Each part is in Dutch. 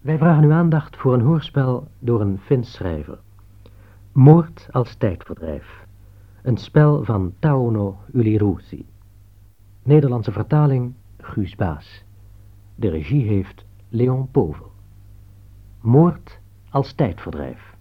Wij vragen uw aandacht voor een hoorspel door een Fins schrijver. Moord als tijdverdrijf. Een spel van Tauno Ulirusi. Nederlandse vertaling Guus Baas. De regie heeft Leon Povel. Moord als tijdverdrijf.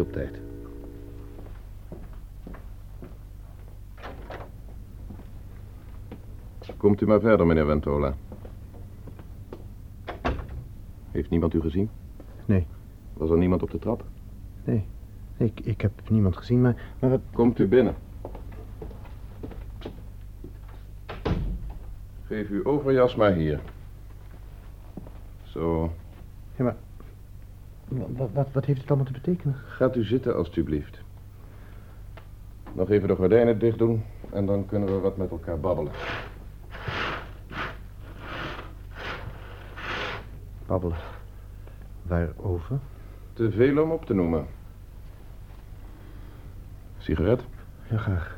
Op tijd. Komt u maar verder, meneer Ventola. Heeft niemand u gezien? Nee. Was er niemand op de trap? Nee, ik, ik heb niemand gezien, maar, maar wat... Komt u binnen. Geef uw overjas maar hier. Zo. Ja, maar... Wat, wat, wat heeft het allemaal te betekenen? Gaat u zitten, alstublieft. Nog even de gordijnen dicht doen en dan kunnen we wat met elkaar babbelen. Babbelen. Waarover? Te veel om op te noemen. Sigaret? Ja, graag.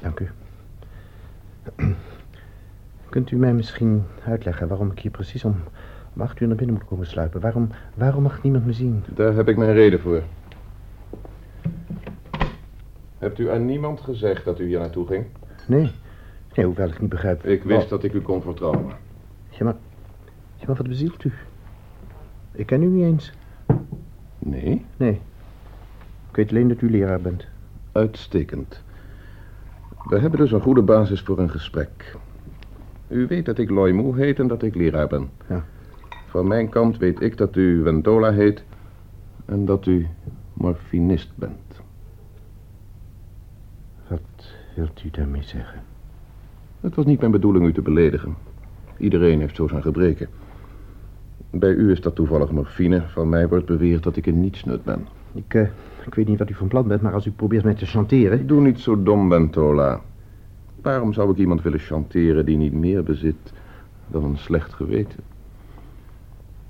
Dank u. Kunt u mij misschien uitleggen waarom ik hier precies om, om acht uur naar binnen moet komen sluipen? Waarom, waarom mag niemand me zien? Daar heb ik mijn reden voor. Hebt u aan niemand gezegd dat u hier naartoe ging? Nee. Nee, hoewel ik niet begrijp... Ik wist dat ik u kon vertrouwen. Ja, maar... Ja, maar wat bezielt u? Ik ken u niet eens. Nee? Nee. Ik weet alleen dat u leraar bent. Uitstekend. We hebben dus een goede basis voor een gesprek. U weet dat ik Loimu heet en dat ik leraar ben. Ja. Van mijn kant weet ik dat u Ventola heet en dat u morfinist bent. Wat wilt u daarmee zeggen? Het was niet mijn bedoeling u te beledigen. Iedereen heeft zo zijn gebreken. Bij u is dat toevallig morfine. Van mij wordt beweerd dat ik een nietsnut ben. Ik, eh, ik weet niet wat u van plan bent, maar als u probeert mij te chanteren... Doe niet zo dom, Ventola. Waarom zou ik iemand willen chanteren die niet meer bezit dan een slecht geweten?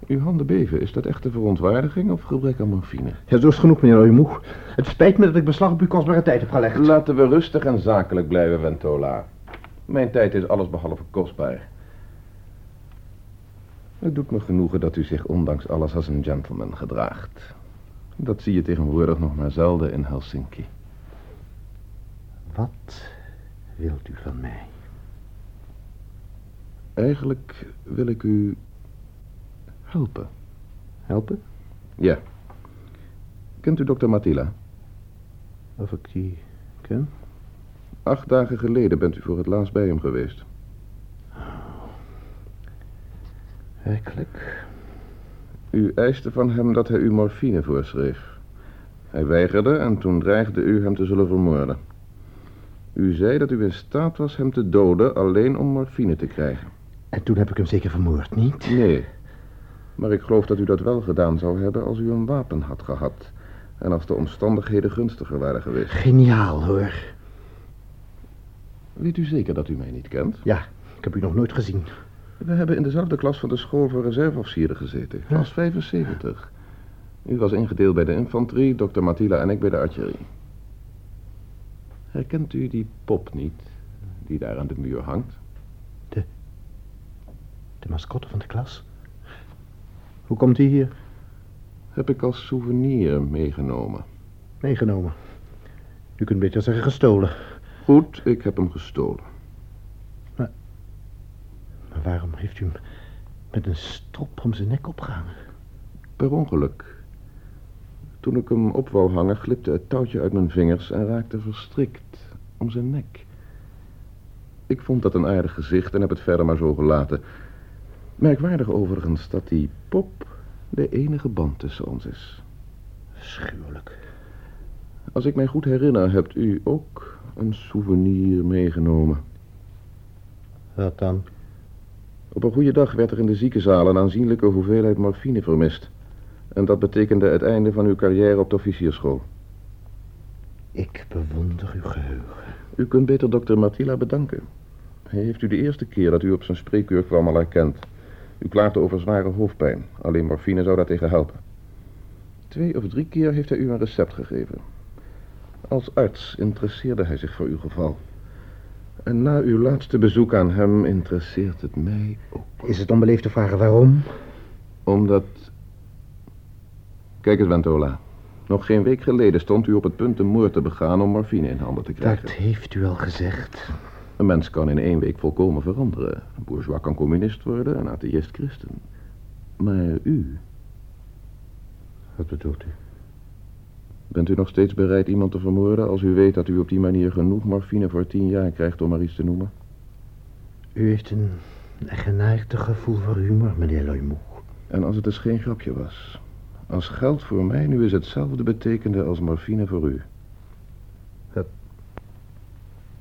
Uw handen beven, is dat echte verontwaardiging of gebrek aan morfine? Ja, zo is het genoeg, meneer Oyemoe. Het spijt me dat ik beslag op uw kostbare tijd heb gelegd. Laten we rustig en zakelijk blijven, Ventola. Mijn tijd is allesbehalve kostbaar. Het doet me genoegen dat u zich ondanks alles als een gentleman gedraagt. Dat zie je tegenwoordig nog maar zelden in Helsinki. Wat wilt u van mij? Eigenlijk wil ik u helpen. Helpen? Ja. Kent u dokter Matila? Of ik die ken? Acht dagen geleden bent u voor het laatst bij hem geweest. Werkelijk? U eiste van hem dat hij u morfine voorschreef. Hij weigerde en toen dreigde u hem te zullen vermoorden. U zei dat u in staat was hem te doden alleen om morfine te krijgen. En toen heb ik hem zeker vermoord, niet? Nee, maar ik geloof dat u dat wel gedaan zou hebben als u een wapen had gehad. En als de omstandigheden gunstiger waren geweest. Geniaal, hoor. Weet u zeker dat u mij niet kent? Ja, ik heb u nog nooit gezien. We hebben in dezelfde klas van de school voor reserveofficieren gezeten. Klas 75. U was ingedeeld bij de infanterie, dokter Matila en ik bij de artillerie. Herkent u die pop niet, die daar aan de muur hangt? De mascotte van de klas. Hoe komt hij hier? Heb ik als souvenir meegenomen. Meegenomen. U kunt beter zeggen gestolen. Goed, ik heb hem gestolen. Maar waarom heeft u hem met een strop om zijn nek opgehangen? Per ongeluk. Toen ik hem op wou hangen, glipte het touwtje uit mijn vingers en raakte verstrikt om zijn nek. Ik vond dat een aardig gezicht en heb het verder maar zo gelaten. Merkwaardig overigens dat die pop de enige band tussen ons is. Afschuwelijk. Als ik mij goed herinner, hebt u ook een souvenir meegenomen. Wat dan? Op een goede dag werd er in de ziekenzaal een aanzienlijke hoeveelheid morfine vermist. En dat betekende het einde van uw carrière op de officierschool. Ik bewonder uw geheugen. U kunt beter dokter Matila bedanken. Hij heeft u de eerste keer dat u op zijn spreekuur kwam al herkend. U klaagde over zware hoofdpijn. Alleen morfine zou daartegen helpen. Twee of drie keer heeft hij u een recept gegeven. Als arts interesseerde hij zich voor uw geval. En na uw laatste bezoek aan hem interesseert het mij ook. Is het onbeleefd te vragen waarom? Omdat... Kijk eens, Ventola. Nog geen week geleden stond u op het punt een moord te begaan om morfine in handen te krijgen. Dat heeft u al gezegd. Een mens kan in één week volkomen veranderen. Een bourgeois kan communist worden, een atheïst christen. Maar u, Wat bedoelt u? bent u nog steeds bereid iemand te vermoorden... als u weet dat u op die manier genoeg morfine voor tien jaar krijgt om maar iets te noemen? U heeft een eigenaardig gevoel voor humor, meneer Loymoe. En als het dus geen grapje was. Als geld voor mij nu is hetzelfde betekende als morfine voor u.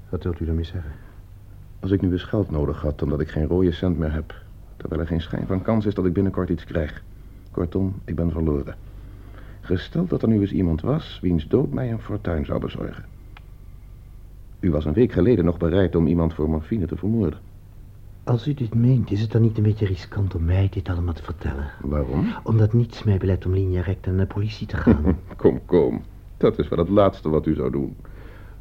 Wat wilt u daarmee zeggen? Als ik nu eens geld nodig had omdat ik geen rode cent meer heb... terwijl er geen schijn van kans is dat ik binnenkort iets krijg. Kortom, ik ben verloren. Gesteld dat er nu eens iemand was wiens dood mij een fortuin zou bezorgen. U was een week geleden nog bereid om iemand voor morfine te vermoorden. Als u dit meent, is het dan niet een beetje riskant om mij dit allemaal te vertellen? Waarom? Omdat niets mij belet om linea recta naar de politie te gaan. Kom, kom. Dat is wel het laatste wat u zou doen.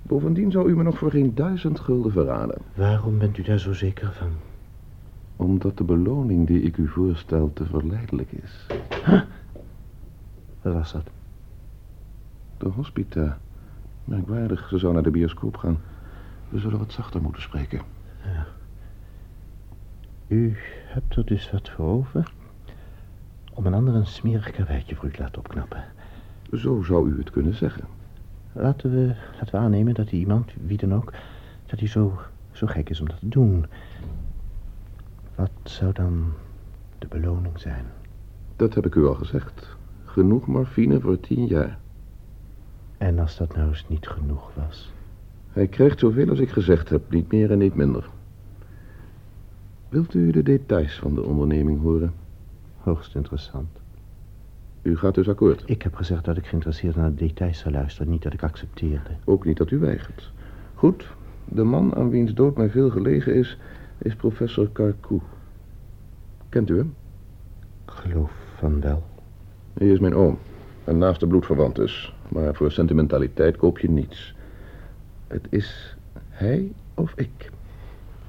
Bovendien zou u me nog voor geen duizend gulden verraden. Waarom bent u daar zo zeker van? Omdat de beloning die ik u voorstel te verleidelijk is. Wat was dat? De hospita. Merkwaardig, ze zou naar de bioscoop gaan. We zullen wat zachter moeten spreken. U hebt er dus wat voor over? Om een ander een smerig karweitje voor u te laten opknappen. Zo zou u het kunnen zeggen. Laten we, laten we aannemen dat die iemand, wie dan ook, dat hij zo, zo gek is om dat te doen. Wat zou dan de beloning zijn? Dat heb ik u al gezegd. Genoeg morfine voor tien jaar. En als dat nou eens niet genoeg was? Hij krijgt zoveel als ik gezegd heb, niet meer en niet minder. Wilt u de details van de onderneming horen? Hoogst interessant. U gaat dus akkoord. Ik heb gezegd dat ik geïnteresseerd naar de details zou luisteren, niet dat ik accepteerde. Ook niet dat u weigert. Goed, de man aan wiens dood mij veel gelegen is, is professor Carcou. Kent u hem? Geloof van wel. Hij is mijn oom. Een naaste bloedverwant dus. Maar voor sentimentaliteit koop je niets. Het is hij of ik.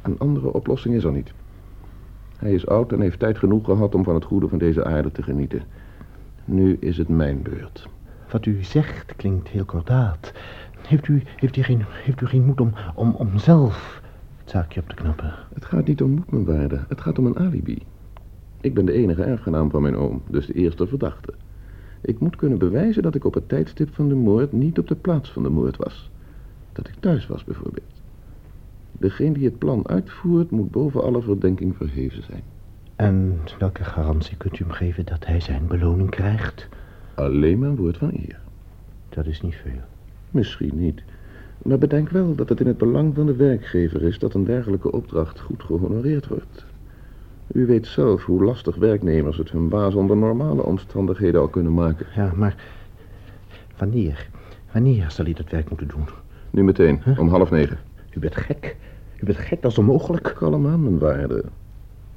Een andere oplossing is er niet. Hij is oud en heeft tijd genoeg gehad om van het goede van deze aarde te genieten. Nu is het mijn beurt. Wat u zegt klinkt heel kordaat. Heeft u, heeft u, geen, heeft u geen moed om, om, om zelf het zaakje op te knappen? Het gaat niet om moed, mijn waarde. Het gaat om een alibi. Ik ben de enige erfgenaam van mijn oom, dus de eerste verdachte. Ik moet kunnen bewijzen dat ik op het tijdstip van de moord niet op de plaats van de moord was. Dat ik thuis was, bijvoorbeeld. Degene die het plan uitvoert, moet boven alle verdenking verheven zijn. En welke garantie kunt u hem geven dat hij zijn beloning krijgt? Alleen mijn woord van eer. Dat is niet veel. Misschien niet. Maar bedenk wel dat het in het belang van de werkgever is dat een dergelijke opdracht goed gehonoreerd wordt. U weet zelf hoe lastig werknemers het hun baas onder normale omstandigheden al kunnen maken. Ja, maar wanneer? Wanneer zal hij dat werk moeten doen? Nu meteen, om half negen. U bent gek. U bent gek, dat is onmogelijk. Kalm aan, mijn waarde.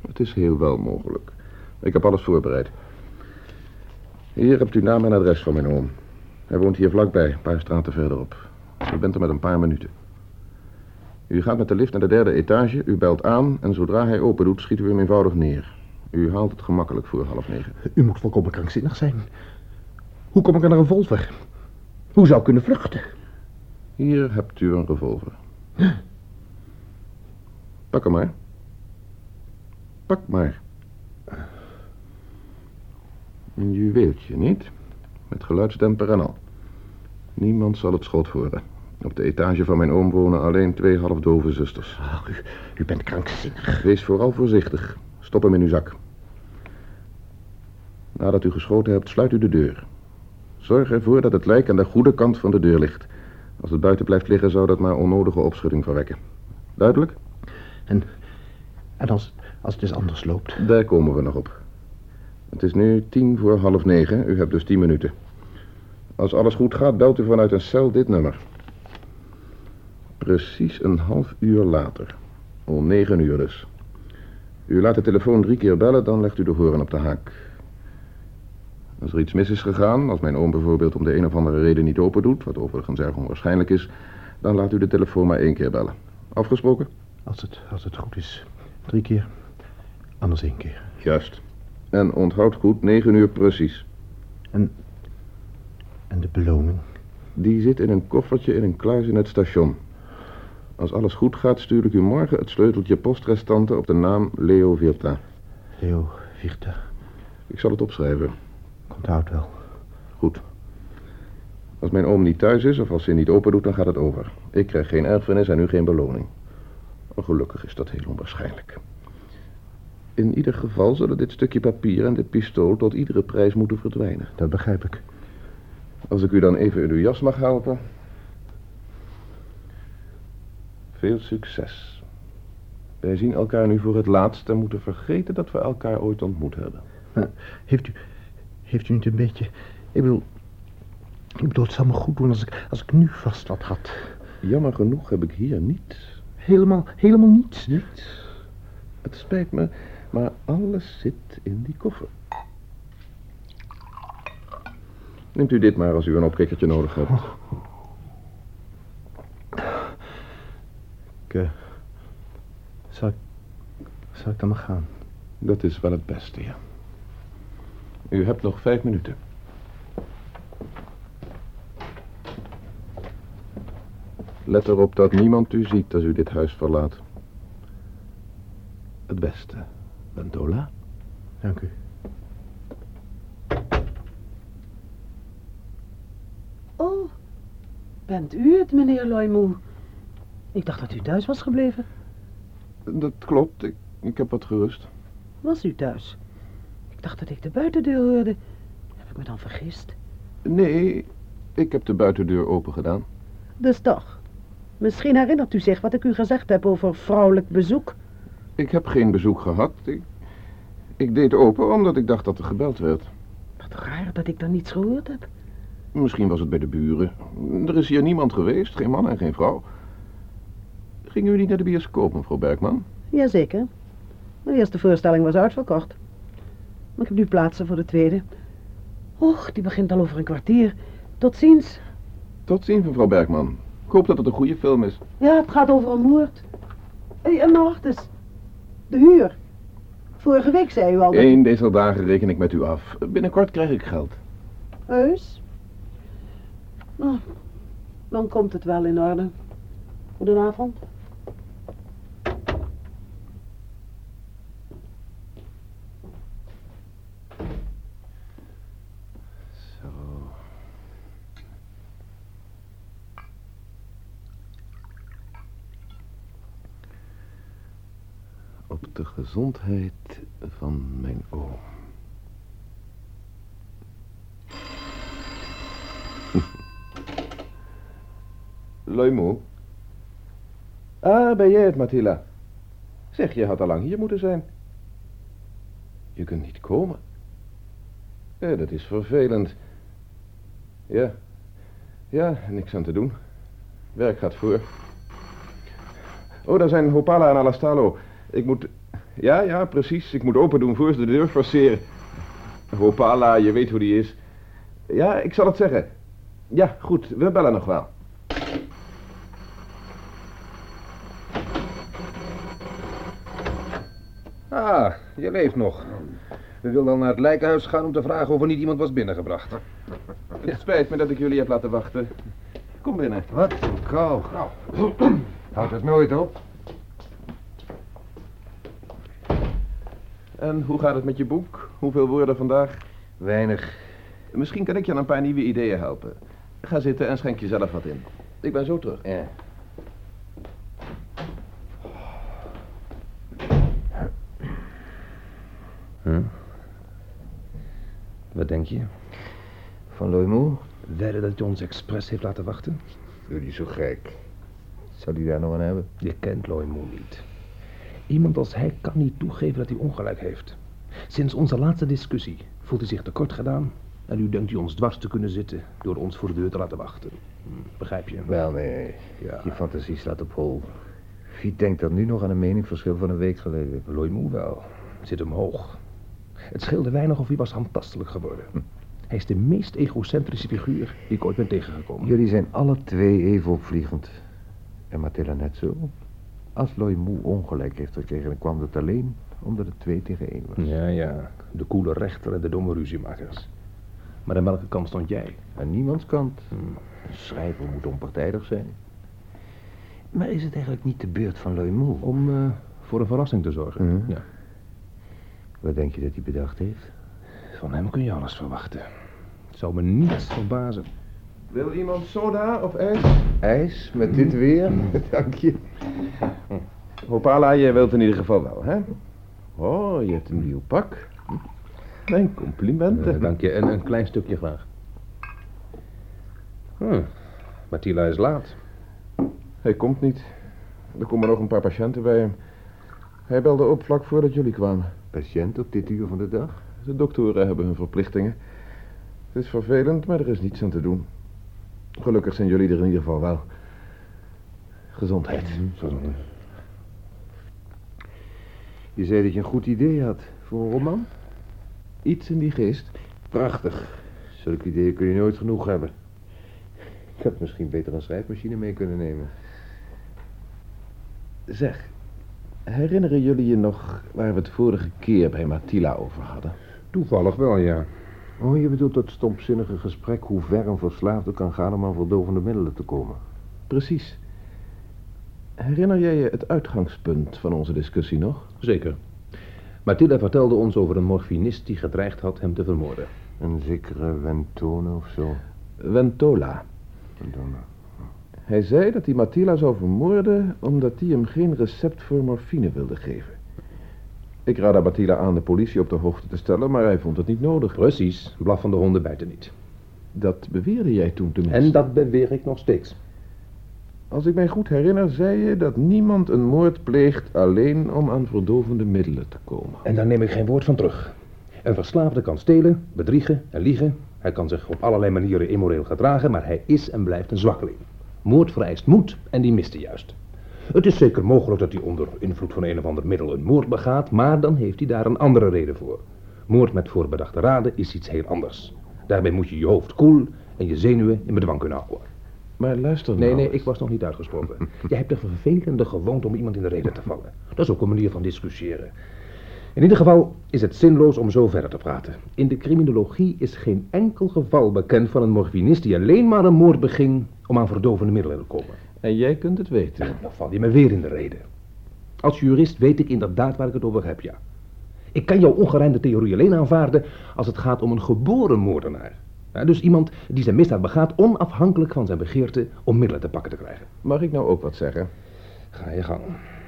Het is heel wel mogelijk. Ik heb alles voorbereid. Hier hebt u naam en adres van mijn oom. Hij woont hier vlakbij, een paar straten verderop. U bent er met een paar minuten. U gaat met de lift naar de derde etage, u belt aan... en zodra hij open doet, schiet u hem eenvoudig neer. U haalt het gemakkelijk voor half negen. U moet volkomen krankzinnig zijn. Hoe kom ik aan een revolver? Hoe zou ik kunnen vluchten? Hier hebt u een revolver. Pak hem maar. Pak maar. Een juweeltje, niet? Met geluidsdemper en al. Niemand zal het schot horen. Op de etage van mijn oom wonen alleen twee halfdove zusters. Ach, u, u bent krankzinnig. Wees vooral voorzichtig. Stop hem in uw zak. Nadat u geschoten hebt, sluit u de deur. Zorg ervoor dat het lijk aan de goede kant van de deur ligt. Als het buiten blijft liggen, zou dat maar onnodige opschudding verwekken. Duidelijk? En, en als, als het dus anders loopt? Daar komen we nog op. Het is nu tien voor half negen. U hebt dus tien minuten. Als alles goed gaat, belt u vanuit een cel dit nummer. Precies een half uur later. Om negen uur dus. U laat de telefoon drie keer bellen, dan legt u de horen op de haak. Als er iets mis is gegaan, als mijn oom bijvoorbeeld om de een of andere reden niet open doet, wat overigens erg onwaarschijnlijk is, dan laat u de telefoon maar één keer bellen. Afgesproken? Als het, als het goed is, drie keer, anders één keer. Juist. En onthoud goed, negen uur precies. En, en de beloning? Die zit in een koffertje in een kluis in het station. Als alles goed gaat, stuur ik u morgen het sleuteltje postrestante op de naam Leo Virta. Leo Virta. Ik zal het opschrijven. Onthoud wel. Goed. Als mijn oom niet thuis is of als hij niet open doet, dan gaat het over. Ik krijg geen erfenis en u geen beloning. Maar gelukkig is dat heel onwaarschijnlijk. In ieder geval zullen dit stukje papier en dit pistool tot iedere prijs moeten verdwijnen. Dat begrijp ik. Als ik u dan even in uw jas mag helpen. Veel succes. Wij zien elkaar nu voor het laatst en moeten vergeten dat we elkaar ooit ontmoet hebben. Maar heeft u, heeft u niet een beetje... Ik bedoel, ik bedoel, het zou me goed doen als ik, als ik nu vast wat had. Jammer genoeg heb ik hier niets. Helemaal, helemaal niets. Niets. Het spijt me, maar alles zit in die koffer. Neemt u dit maar als u een opkikkertje nodig hebt. Ik, uh, zal, ik, zal ik dan maar gaan? Dat is wel het beste, ja. U hebt nog vijf minuten. Let erop dat niemand u ziet als u dit huis verlaat. Het beste, Bentola. Dank u. Oh, bent u het, meneer Loimoe? Ik dacht dat u thuis was gebleven. Dat klopt, ik, ik heb wat gerust. Was u thuis? Ik dacht dat ik de buitendeur hoorde. Heb ik me dan vergist? Nee, ik heb de buitendeur open gedaan. Dus toch. Misschien herinnert u zich wat ik u gezegd heb over vrouwelijk bezoek. Ik heb geen bezoek gehad. Ik, ik deed open omdat ik dacht dat er gebeld werd. Wat raar dat ik dan niets gehoord heb. Misschien was het bij de buren. Er is hier niemand geweest, geen man en geen vrouw. Gingen u niet naar de bioscoop, mevrouw Bergman? Jazeker. De eerste voorstelling was uitverkocht. Maar ik heb nu plaatsen voor de tweede. Och, die begint al over een kwartier. Tot ziens. Tot ziens, mevrouw Bergman. Ik hoop dat het een goede film is. Ja, het gaat over een moord. Hé, en wacht eens. De huur. Vorige week zei u al... dat- Eén deze dagen reken ik met u af. Binnenkort krijg ik geld. Heus? Nou, dan komt het wel in orde. Goedenavond. Zo. Op de gezondheid van mijn oom. Loimo. Ah, ben jij het, Mathila? Zeg, je had al lang hier moeten zijn. Je kunt niet komen. Ja, dat is vervelend. Ja. Ja, niks aan te doen. Werk gaat voor. Oh, daar zijn Hopala en Alastalo. Ik moet... Ja, ja, precies. Ik moet open doen voor ze de deur forceren. Hopala, je weet hoe die is. Ja, ik zal het zeggen. Ja, goed. We bellen nog wel. Ah, je leeft nog. We wilden al naar het lijkenhuis gaan om te vragen of er niet iemand was binnengebracht. Het spijt me dat ik jullie heb laten wachten. Kom binnen. Wat? Kou. Houdt het nooit op? En hoe gaat het met je boek? Hoeveel woorden vandaag? Weinig. Misschien kan ik je aan een paar nieuwe ideeën helpen. Ga zitten en schenk jezelf wat in. Ik ben zo terug. Ja. Wat denk je? Van Loimoe? Wedden dat hij ons expres heeft laten wachten? Die zo gek. Zou die daar nog aan hebben? Je kent Loimoe niet. Iemand als hij kan niet toegeven dat hij ongelijk heeft. Sinds onze laatste discussie voelt hij zich tekort gedaan... en nu denkt hij ons dwars te kunnen zitten door ons voor de deur te laten wachten. Hm, begrijp je? Wel, nee. Ja. Je fantasie slaat op hol. Wie denkt dan nu nog aan een meningsverschil van een week geleden? Loimoe wel. Zit omhoog. Het scheelde weinig of hij was handtastelijk geworden. Hij is de meest egocentrische figuur die ik ooit ben tegengekomen. Jullie zijn alle twee even opvliegend. En Mathilda net zo. Als Loimoe ongelijk heeft gekregen, dan kwam het alleen omdat het twee tegen één was. Ja, ja. De koele rechter en de domme ruziemakers. Maar aan welke kant stond jij? Aan niemands kant. Een schrijver moet onpartijdig zijn. Maar is het eigenlijk niet de beurt van Loimoe? Om eh, voor een verrassing te zorgen. Mhm. Ja. Wat denk je dat hij bedacht heeft? Van hem kun je alles verwachten. Het zou me niets verbazen. Wil iemand soda of ijs? IJs met dit weer? Dank je. Hopala, jij wilt in ieder geval wel, hè? Oh, je hebt een nieuw pak. Mijn complimenten. Eh, dank je. En een klein stukje graag. Hm. Mathila is laat. Hij komt niet. Er komen nog een paar patiënten bij hem. Hij belde op vlak voordat jullie kwamen. Patiënt op dit uur van de dag? De doktoren hebben hun verplichtingen. Het is vervelend, maar er is niets aan te doen. Gelukkig zijn jullie er in ieder geval wel. Gezondheid. Je zei dat je een goed idee had voor een roman? Iets in die geest. Prachtig. Zulke ideeën kun je nooit genoeg hebben. Ik had misschien beter een schrijfmachine mee kunnen nemen. Zeg, herinneren jullie je nog waar we het vorige keer bij Mathila over hadden? Toevallig wel, ja. Oh, je bedoelt dat stomzinnige gesprek hoe ver een verslaafde kan gaan om aan verdovende middelen te komen. Precies. Herinner jij je het uitgangspunt van onze discussie nog? Zeker. Mathilda vertelde ons over een morfinist die gedreigd had hem te vermoorden. Een zekere Ventone of zo. Ventola. Ventone. Hij zei dat hij Mathila zou vermoorden omdat hij hem geen recept voor morfine wilde geven. Ik raadde Mathila aan de politie op de hoogte te stellen, maar hij vond het niet nodig. Precies. Blaffende honden bijten niet. Dat beweerde jij toen tenminste. En dat beweer ik nog steeds. Als ik mij goed herinner, zei je dat niemand een moord pleegt alleen om aan verdovende middelen te komen. En daar neem ik geen woord van terug. Een verslaafde kan stelen, bedriegen en liegen. Hij kan zich op allerlei manieren immoreel gedragen, maar hij is en blijft een zwakkeling. Moord vereist moed en die miste juist. Het is zeker mogelijk dat hij onder invloed van een of ander middel een moord begaat, maar dan heeft hij daar een andere reden voor. Moord met voorbedachte raden is iets heel anders. Daarbij moet je je hoofd koel en je zenuwen in bedwang kunnen houden. Maar luister nou Nee, nee, eens. ik was nog niet uitgesproken. Jij hebt de vervelende gewoonte om iemand in de reden te vallen. Dat is ook een manier van discussiëren. In ieder geval is het zinloos om zo verder te praten. In de criminologie is geen enkel geval bekend van een morfinist die alleen maar een moord beging om aan verdovende middelen te komen. En jij kunt het weten. Dan val je me weer in de reden. Als jurist weet ik inderdaad waar ik het over heb, ja. Ik kan jouw ongerijmde theorie alleen aanvaarden als het gaat om een geboren moordenaar. Ja, dus iemand die zijn misdaad begaat onafhankelijk van zijn begeerte om middelen te pakken te krijgen. Mag ik nou ook wat zeggen? Ga je gang.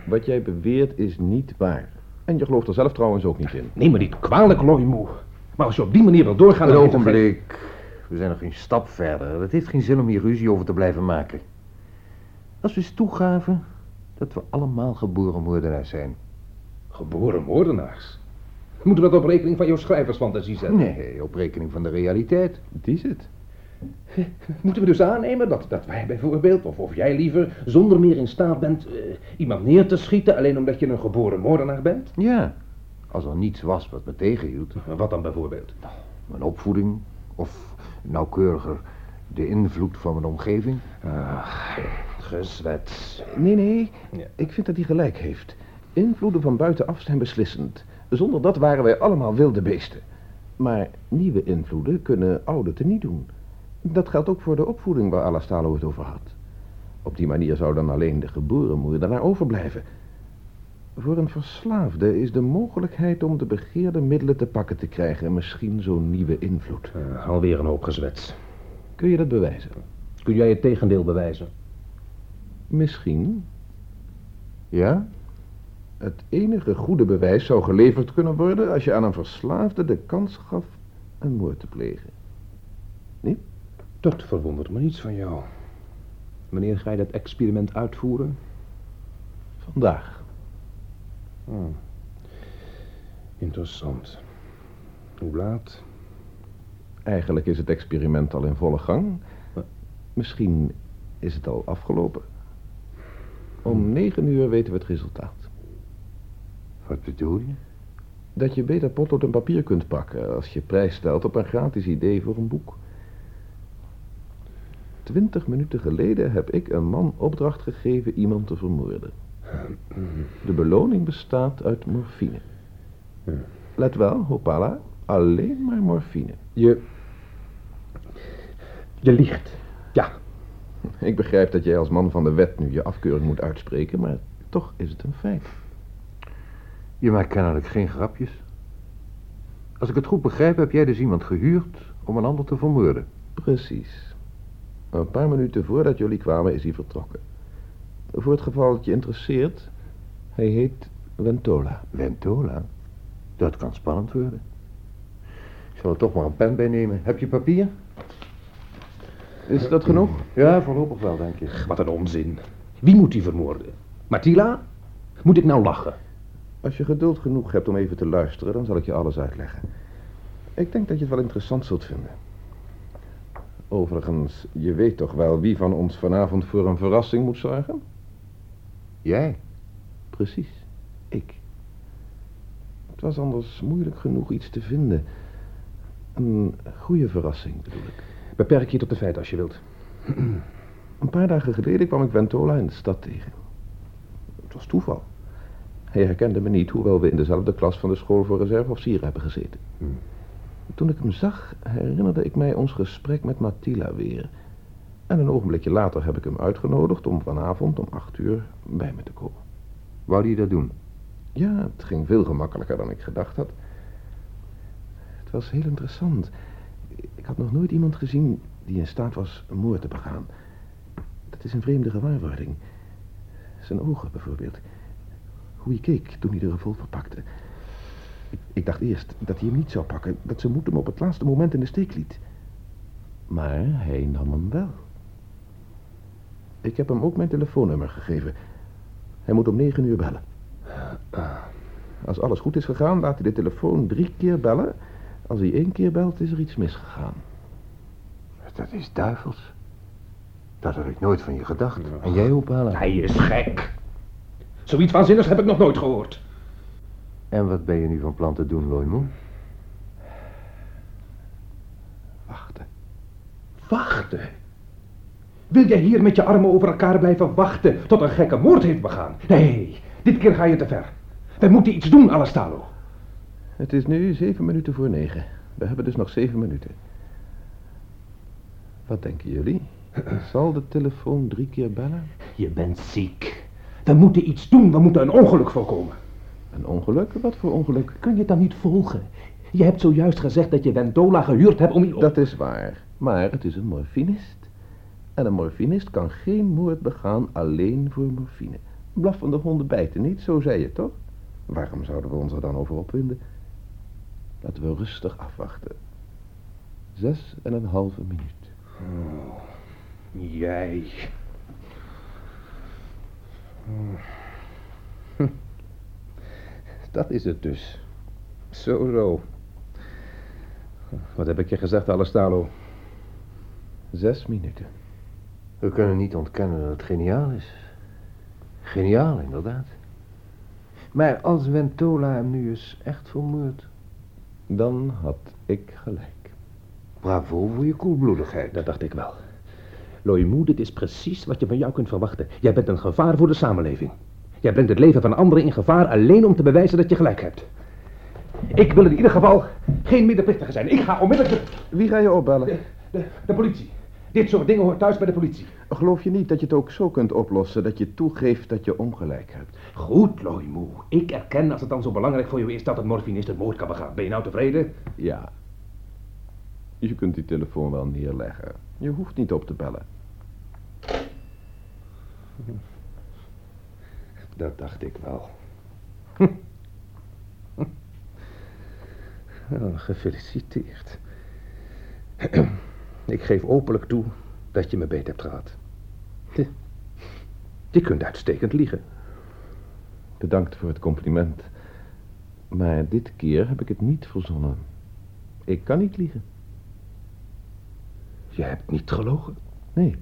Wat jij beweert is niet waar. En je gelooft er zelf trouwens ook niet in. Neem me niet kwalijk, Loimoe. Maar als je op die manier wil doorgaan... Een ogenblik. We zijn nog geen stap verder. Het heeft geen zin om hier ruzie over te blijven maken. Als we eens toegaven dat we allemaal geboren moordenaars zijn. Geboren moordenaars. Moeten we dat op rekening van jouw schrijversfantasie zetten? Nee, op rekening van de realiteit. Het is het. Moeten we dus aannemen dat, dat wij bijvoorbeeld, of, of jij liever, zonder meer in staat bent eh, iemand neer te schieten alleen omdat je een geboren moordenaar bent? Ja, als er niets was wat me tegenhield. Wat dan bijvoorbeeld? Mijn opvoeding, of nauwkeuriger, de invloed van mijn omgeving. Ach, gezwets. Nee, nee. Ja. Ik vind dat hij gelijk heeft. Invloeden van buitenaf zijn beslissend. Zonder dat waren wij allemaal wilde beesten. Maar nieuwe invloeden kunnen oude teniet doen. Dat geldt ook voor de opvoeding waar Alastalo het over had. Op die manier zou dan alleen de geboren moordenaar overblijven. Voor een verslaafde is de mogelijkheid om de begeerde middelen te pakken te krijgen misschien zo'n nieuwe invloed. Eh, alweer een hoop gezwets. Kun je dat bewijzen? Kun jij het tegendeel bewijzen? Misschien. Ja? Het enige goede bewijs zou geleverd kunnen worden als je aan een verslaafde de kans gaf een moord te plegen. niet? Dat verwondert me niets van jou. Wanneer ga je dat experiment uitvoeren? Vandaag. Hmm. Interessant. Hoe laat? Eigenlijk is het experiment al in volle gang. Misschien is het al afgelopen. Om negen uur weten we het resultaat. Wat bedoel je? Dat je beter potlood en papier kunt pakken als je prijs stelt op een gratis idee voor een boek. Twintig minuten geleden heb ik een man opdracht gegeven iemand te vermoorden. De beloning bestaat uit morfine. Let wel, Hopala, alleen maar morfine. Je... Je liegt. Ja, Ik begrijp dat jij als man van de wet nu je afkeuring moet uitspreken, maar toch is het een feit. Je maakt kennelijk geen grapjes. Als ik het goed begrijp, heb jij dus iemand gehuurd om een ander te vermoorden. Precies. Een paar minuten voordat jullie kwamen is hij vertrokken. Voor het geval het je interesseert, hij heet Ventola. Ventola? Dat kan spannend worden. Ik zal er toch maar een pen bij nemen. Heb je papier? Is dat genoeg? Ja, voorlopig wel, denk je. wat een onzin. Wie moet die vermoorden? Matila? Moet ik nou lachen? Als je geduld genoeg hebt om even te luisteren, dan zal ik je alles uitleggen. Ik denk dat je het wel interessant zult vinden. Overigens, je weet toch wel wie van ons vanavond voor een verrassing moet zorgen? Jij? Precies, ik. Het was anders moeilijk genoeg iets te vinden. Een goede verrassing, bedoel ik. Beperk je tot de feiten als je wilt. Een paar dagen geleden kwam ik Ventola in de stad tegen. Het was toeval. Hij herkende me niet, hoewel we in dezelfde klas van de school voor reserveofficieren hebben gezeten. Hmm. Toen ik hem zag, herinnerde ik mij ons gesprek met Matila weer. En een ogenblikje later heb ik hem uitgenodigd om vanavond om acht uur bij me te komen. Wou die dat doen? Ja, het ging veel gemakkelijker dan ik gedacht had. Het was heel interessant. Ik had nog nooit iemand gezien die in staat was een moord te begaan. Dat is een vreemde gewaarwording. Zijn ogen bijvoorbeeld. Hoe hij keek toen hij de revolver pakte. Ik, dacht eerst dat hij hem niet zou pakken. Dat zijn moed hem op het laatste moment in de steek liet. Maar hij nam hem wel. Ik heb hem ook mijn telefoonnummer gegeven. Hij moet om negen uur bellen. Als alles goed is gegaan, laat hij de telefoon drie keer bellen. Als hij één keer belt, is er iets misgegaan. Dat is duivels. Dat had ik nooit van je gedacht. En jij, Opala? Hij is gek. Zoiets waanzinnigs heb ik nog nooit gehoord. En wat ben je nu van plan te doen, Loimoe? Wachten. Wachten. Wil jij hier met je armen over elkaar blijven wachten tot een gekke moord heeft begaan? Nee, dit keer ga je te ver. Wij moeten iets doen, Alastalo. Het is nu zeven minuten voor negen. We hebben dus nog zeven minuten. Wat denken jullie? Zal de telefoon drie keer bellen? Je bent ziek. We moeten iets doen, we moeten een ongeluk voorkomen. Een ongeluk? Wat voor ongeluk? Kan je het dan niet volgen? Je hebt zojuist gezegd dat je Ventola gehuurd hebt om... Dat is waar. Maar het is een morfinist. En een morfinist kan geen moord begaan alleen voor morfine. Blaffende honden bijten niet, zo zei je toch? Waarom zouden we ons er dan over opwinden? Laten we rustig afwachten. Zes en een halve minuut. Jij. Hm. Dat is het dus. Zo, zo. Wat heb ik je gezegd, Alestalo? Zes minuten. We kunnen niet ontkennen dat het geniaal is. Geniaal, inderdaad. Maar als Ventola hem nu eens echt vermoordt... Dan had ik gelijk. Bravo voor je koelbloedigheid. Dat dacht ik wel. Loimoe, dit is precies wat je van jou kunt verwachten. Jij bent een gevaar voor de samenleving. Jij brengt het leven van anderen in gevaar alleen om te bewijzen dat je gelijk hebt. Ik wil in ieder geval geen medeplichtige zijn. Ik ga onmiddellijk de, Wie ga je opbellen? de, de, de politie. Dit soort dingen hoort thuis bij de politie. Geloof je niet dat je het ook zo kunt oplossen dat je toegeeft dat je ongelijk hebt? Goed, Loimoe. Ik erken als het dan zo belangrijk voor jou is dat een morfinist een moord kan begaan. Ben je nou tevreden? Ja. Je kunt die telefoon wel neerleggen. Je hoeft niet op te bellen. Dat dacht ik wel. Oh, gefeliciteerd. Ik geef openlijk toe dat je me beet hebt gehad. Je, kunt uitstekend liegen. Bedankt voor het compliment. Maar dit keer heb ik het niet verzonnen. Ik kan niet liegen. Je hebt niet gelogen. Nee,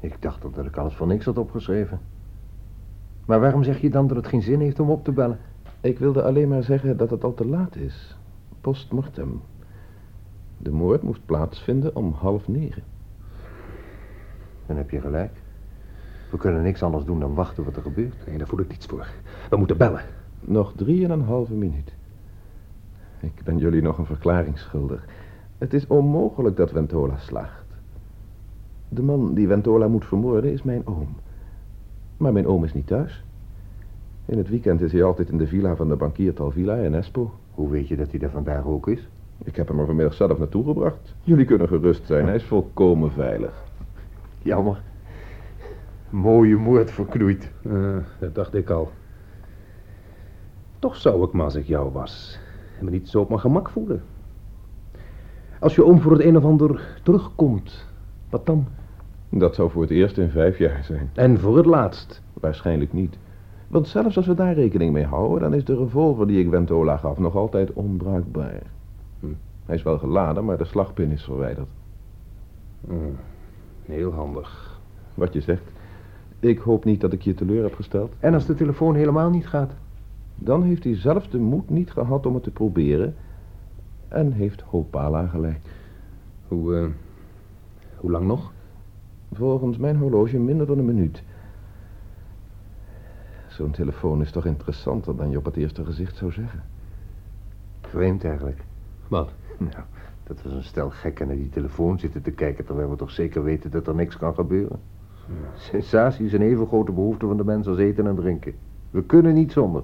Ik dacht dat ik alles voor niks had opgeschreven. Maar waarom zeg je dan dat het geen zin heeft om op te bellen? ik wilde alleen maar zeggen dat het al te laat is. Postmortem. De moord moest plaatsvinden om half negen. Dan heb je gelijk. We kunnen niks anders doen dan wachten wat er gebeurt. Nee, daar voel ik niets voor. We moeten bellen. Nog drie en een halve minuut. Ik ben jullie nog een verklaring schuldig. Het is onmogelijk dat Ventola slaagt. De man die Ventola moet vermoorden is mijn oom. Maar mijn oom is niet thuis. In het weekend is hij altijd in de villa van de bankier Talvilla in Espoo. Hoe weet je dat hij er vandaag ook is? Ik heb hem er vanmiddag zelf naartoe gebracht. Jullie kunnen gerust zijn, hij is volkomen veilig. Jammer. Mooie moord verknoeid. Eh, dat dacht ik al. Toch zou ik me als ik jou was me niet zo op mijn gemak voelen. Als je oom voor het een of ander terugkomt, wat dan? Dat zou voor het eerst in vijf jaar zijn. En voor het laatst. Waarschijnlijk niet. Want zelfs als we daar rekening mee houden, dan is de revolver die ik Ventola gaf nog altijd onbruikbaar. Hm. Hij is wel geladen, maar de slagpin is verwijderd. Hmm, heel handig. Wat je zegt. Ik hoop niet dat ik je teleur heb gesteld. En als de telefoon helemaal niet gaat? Dan heeft hij zelf de moed niet gehad om het te proberen. En heeft Hopala gelijk. Hoe, eh, hoe lang nog? Volgens mijn horloge minder dan een minuut. Zo'n telefoon is toch interessanter dan je op het eerste gezicht zou zeggen. Vreemd eigenlijk. Wat? Nou, dat we zo'n stel gekken naar die telefoon zitten te kijken... terwijl we toch zeker weten dat er niks kan gebeuren. Sensatie is een even grote behoefte van de mens als eten en drinken. We kunnen niet zonder.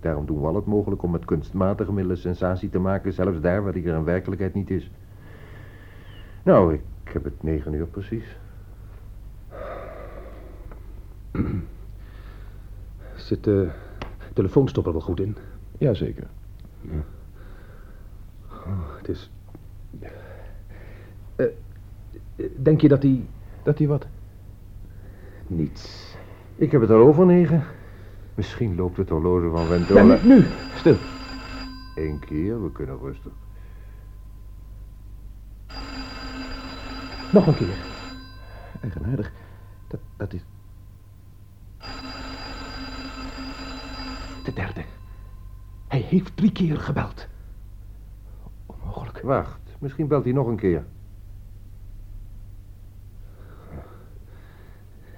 Daarom doen we al het mogelijk om met kunstmatige middelen sensatie te maken... zelfs daar waar die er in werkelijkheid niet is. Nou, ik heb het negen uur precies. Zit de telefoonstopper wel goed in? Jazeker. Oh, het is... Eh, denk je dat hij... Dat hij wat? Niets. Ik heb het al over negen. Misschien loopt het horloge van Ja, Ventola. niet nu. Stil. Eén keer, we kunnen rustig. Nog een keer. Eigenaardig. Dat, dat is... De derde. Hij heeft drie keer gebeld. onmogelijk. Wacht, misschien belt hij nog een keer.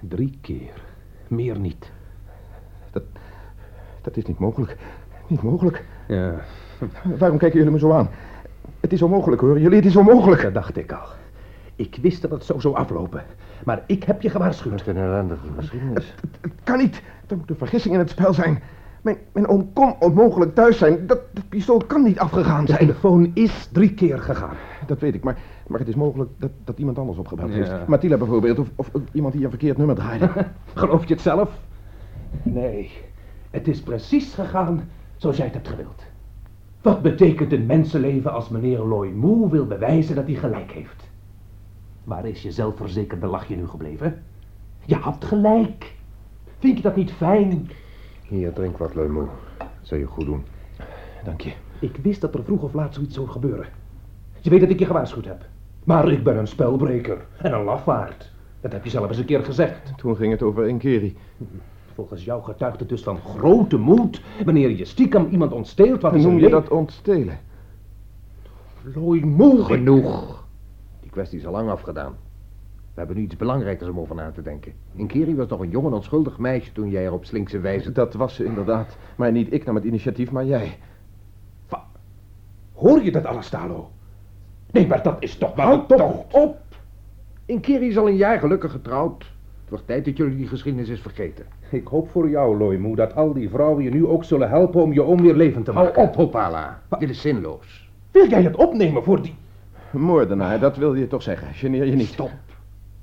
Drie keer. Meer niet. Dat, dat is niet mogelijk. Niet mogelijk. Ja, Waarom kijken jullie me zo aan? Het is onmogelijk hoor. Jullie, het is onmogelijk. dat dacht ik al. Ik wist dat het zo zou aflopen. Maar ik heb je gewaarschuwd. Wat een ellendige geschiedenis. Het kan niet. Er moet een vergissing in het spel zijn. Mijn, mijn oom kon onmogelijk thuis zijn. Dat, dat pistool kan niet afgegaan De zijn. telefoon is drie keer gegaan. Dat weet ik, maar, maar het is mogelijk dat, dat iemand anders opgebeld Ja. heeft. Matila bijvoorbeeld, of, of iemand die een verkeerd nummer draaide. Geloof je het zelf? Nee, het is precies gegaan zoals jij het hebt gewild. Wat betekent een mensenleven als meneer Loy Moe wil bewijzen dat hij gelijk heeft? Waar is je zelfverzekerde lachje nu gebleven? Je had gelijk. Vind je dat niet fijn? Hier, drink wat, Leumo. Dat zou je goed doen. Dank je. Ik wist dat er vroeg of laat zoiets zou gebeuren. Je weet dat ik je gewaarschuwd heb. Maar ik ben een spelbreker en een lafaard. Dat heb je zelf eens een keer gezegd. Toen ging het over Enkeri. Volgens jou getuigt het dus van grote moed wanneer je stiekem iemand ontsteelt wat Noem je dat ontstelen? Looi moe. Genoeg. Die kwestie is al lang afgedaan. We hebben nu iets belangrijkers om over na te denken. Inkeri was nog een jong en onschuldig meisje toen jij er op slinkse wijze... Dat was ze inderdaad. Maar niet ik nam het initiatief, maar jij. Hoor je dat alles, Stalo? Nee, maar dat is toch maar Houd een toch op! Inkeri is al een jaar gelukkig getrouwd. Het wordt tijd dat jullie die geschiedenis eens vergeten. Ik hoop voor jou, Loimoe, dat al die vrouwen je nu ook zullen helpen om je oom weer levend te Hou maken. op, Hopala. Dit is zinloos. Wil jij het opnemen voor die... Moordenaar, dat wilde je toch zeggen. Geneer je niet. Stop.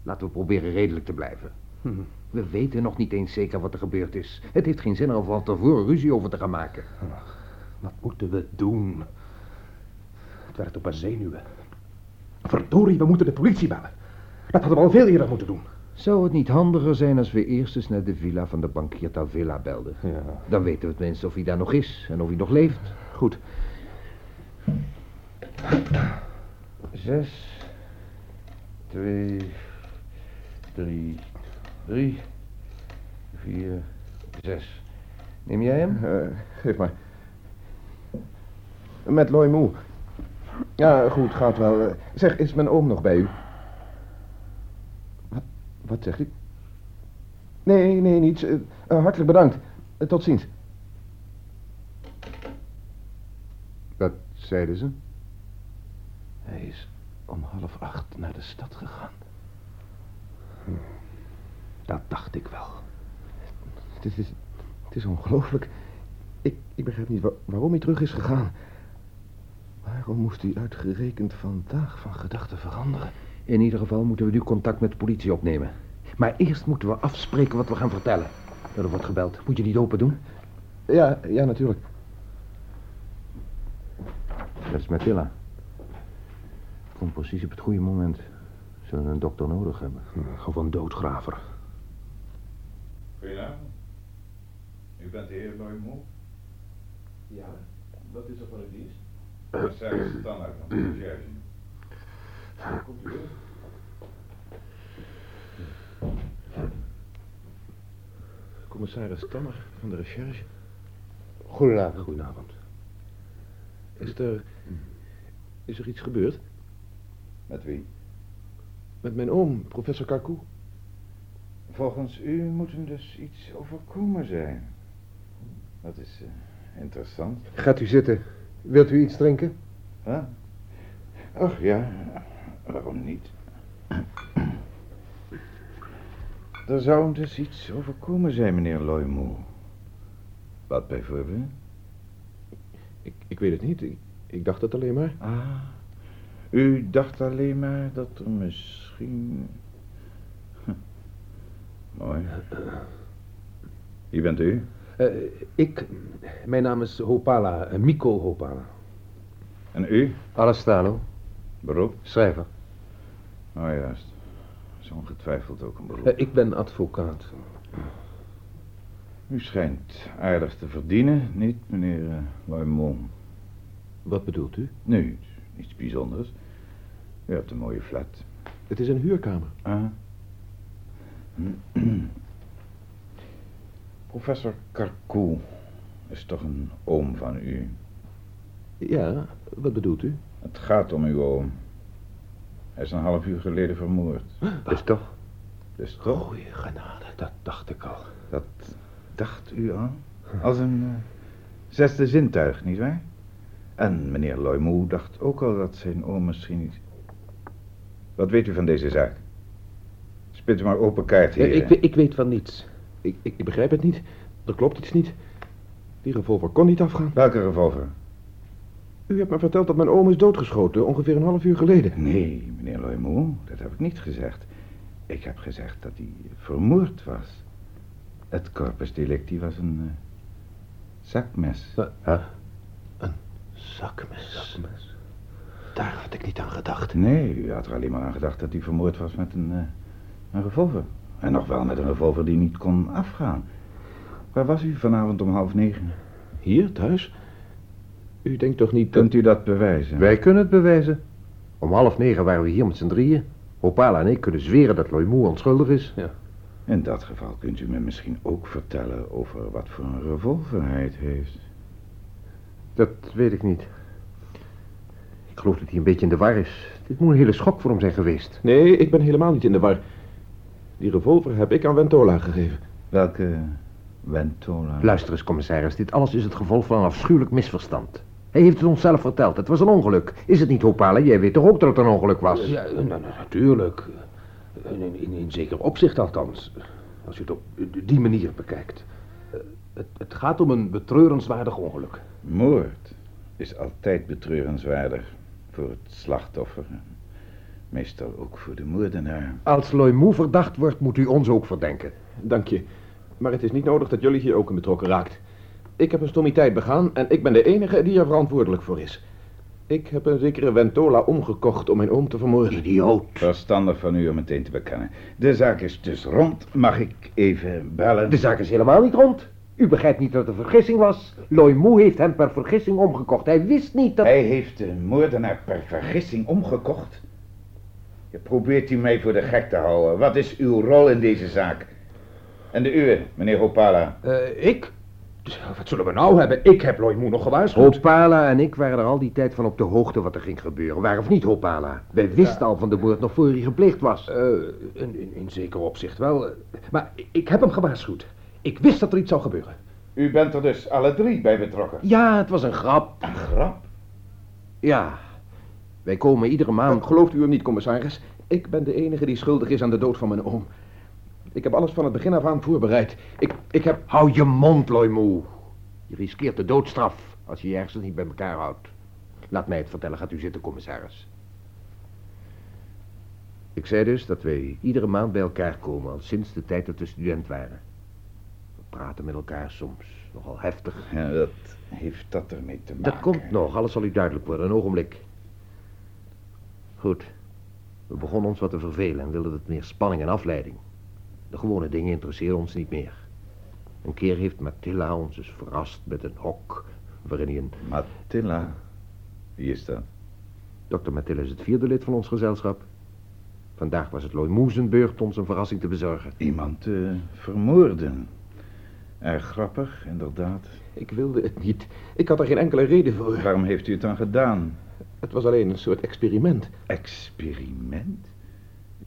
Laten we proberen redelijk te blijven. Hm. We weten nog niet eens zeker wat er gebeurd is. Het heeft geen zin er van tevoren ruzie over te gaan maken. Wat moeten we doen? Het werkt op mijn zenuwen. Verdorie, we moeten de politie bellen. Dat hadden we al veel eerder moeten doen. Zou het niet handiger zijn als we eerst eens naar de villa van de bankier Tavilla belden? Ja. Dan weten we tenminste of hij daar nog is en of hij nog leeft. Goed. Zes, twee, drie, drie, vier, zes. Neem jij hem? Eh, geef maar. Met Loy Moe. Ja, goed, gaat wel. Eh, Zeg, is mijn oom nog bij u? Wat, wat zegt u? Nee, nee, niets. Eh, eh, hartelijk bedankt. Tot ziens. Wat zeiden ze? Hij is om half acht naar de stad gegaan. Dat dacht ik wel. Het is, het is ongelooflijk. Ik, ik begrijp niet wa- waarom hij terug is gegaan. Waarom moest hij uitgerekend vandaag van gedachten veranderen? In ieder geval moeten we nu contact met de politie opnemen. Maar eerst moeten we afspreken wat we gaan vertellen. Er wordt gebeld. Moet je niet open doen? Ja, ja, natuurlijk. Dat is Mathilda. Komt precies op het goede moment. Zullen we een dokter nodig hebben? Of een doodgraver. Goedenavond. U bent de heer Loymo? Ja, wat is er van uw dienst? Commissaris Tanner van de recherche. Komt u weer? Commissaris Tanner van de recherche. Goedenavond. Goedenavond. Is er... Is er iets gebeurd? Met wie? Met mijn oom, professor Karkoe. Volgens u moet hem dus iets overkomen zijn. Dat is eh, interessant. Gaat u zitten. Wilt u iets drinken? Huh? Ach ja, waarom niet? Er zou hem dus iets overkomen zijn, meneer Loymo. Wat bijvoorbeeld? Ik, ik weet het niet. Ik, ik dacht het alleen maar. Ah, u dacht alleen maar dat er misschien... Mooi. Wie bent u? Eh, ik, mijn naam is Hopala, eh, Miko Hopala. En u? Alastano. Beroep? Schrijver. Oh juist. Is ongetwijfeld ook een beroep. Eh, ik ben advocaat. U schijnt aardig te verdienen, niet, meneer uh, Loymon? Wat bedoelt u? Nee, niets bijzonders. U hebt een mooie flat. Het is een huurkamer. Ah. Professor Karkoe is toch een oom van u? Ja, wat bedoelt u? Het gaat om uw oom. Hij is een half uur geleden vermoord. Dus toch? Dus toch? Goeie genade, dat dacht ik al. Dat dacht u al? Als een eh, zesde zintuig, nietwaar? En meneer Loymoe dacht ook al dat zijn oom misschien niet... Wat weet u van deze zaak? Spit u maar open kaart, heer. ik, ik weet van niets. Ik, ik, ik begrijp het niet. Er klopt iets niet. Die revolver kon niet afgaan. Welke revolver? U hebt me verteld dat mijn oom is doodgeschoten, ongeveer een half uur geleden. Nee, meneer Loymoe, dat heb ik niet gezegd. Ik heb gezegd dat hij vermoord was. Het corpus delicti was een eh, zakmes. Huh? Een zakmes. Daar had ik niet aan gedacht. Nee, u had er alleen maar aan gedacht dat hij vermoord was met een, eh, een revolver. En nog wel met een revolver die niet kon afgaan. Waar was u vanavond om half negen? Hier, thuis? U denkt toch niet dat... Kunt u dat bewijzen? Wij kunnen het bewijzen. Om half negen waren we hier met z'n drieën. Opala en ik kunnen zweren dat Loymoe onschuldig is. In dat geval kunt u me misschien ook vertellen over wat voor een revolver hij het heeft. Dat weet ik niet. Ik geloof dat hij een beetje in de war is. Dit moet een hele schok voor hem zijn geweest. Nee, ik ben helemaal niet in de war. Die revolver heb ik aan Ventola gegeven. Welke Ventola? Luister eens, commissaris. Dit alles is het gevolg van een afschuwelijk misverstand. Hij heeft het ons zelf verteld. Het was een ongeluk. Is het niet, Opala? Jij weet toch ook dat het een ongeluk was? Ja, nou, nou, natuurlijk. In, in, in, in zeker opzicht althans. Als je het op die manier bekijkt. Eh, Het, het gaat om een betreurenswaardig ongeluk. Moord is altijd betreurenswaardig voor het slachtoffer. Meestal ook voor de moordenaar. Als Loymoe verdacht wordt, moet u ons ook verdenken. Dank je. Maar het is niet nodig dat jullie hier ook in betrokken raakt. Ik heb een stommiteit begaan en ik ben de enige die er verantwoordelijk voor is. Ik heb een zekere Ventola omgekocht om mijn oom te vermoorden. Idioot. Verstandig van u om meteen te bekennen. De zaak is dus rond. Mag ik even bellen? De zaak is helemaal niet rond. U begrijpt niet dat het een vergissing was. Loimoe heeft hem per vergissing omgekocht. Hij wist niet dat... Hij heeft de moordenaar per vergissing omgekocht. Je probeert u mij voor de gek te houden. Wat is uw rol in deze zaak? En de uwe, meneer Hopala. Eh, ik? Dus, Wat zullen we nou hebben? Ik heb Loimoe nog gewaarschuwd. Hopala en ik waren er al die tijd van op de hoogte wat er ging gebeuren. Waar of niet, Hopala? Wij wisten al van de moord nog voor hij gepleegd was. Eh, in, in, in zeker opzicht wel. eh, Maar ik heb hem gewaarschuwd. Ik wist dat er iets zou gebeuren. U bent er dus alle drie bij betrokken. Ja, het was een grap. Een grap? Ja. Wij komen iedere maand... Gelooft u hem niet, commissaris? Ik ben de enige die schuldig is aan de dood van mijn oom. Ik heb alles van het begin af aan voorbereid. Ik, ik heb... Hou je mond, Loimoe. Je riskeert de doodstraf als je je hersens niet bij elkaar houdt. Laat mij het vertellen. Gaat u zitten, commissaris. Ik zei dus dat wij iedere maand bij elkaar komen, al sinds de tijd dat we student waren. We praten met elkaar soms nogal heftig. Ja, dat heeft dat ermee te maken. Dat komt nog, alles zal u duidelijk worden, een ogenblik. Goed. We begonnen ons wat te vervelen en wilden het meer spanning en afleiding. De gewone dingen interesseren ons niet meer. Een keer heeft Mathilda ons eens verrast met een hok waarin hij een... Mathilda. Wie is dat? Dokter Mathilda is het vierde lid van ons gezelschap. Vandaag was het Loimoe zijn beurt ons een verrassing te bezorgen. Iemand eh, vermoorden. Erg grappig, inderdaad. Ik wilde het niet. Ik had er geen enkele reden voor. Waarom heeft u het dan gedaan? Het was alleen een soort experiment. Experiment?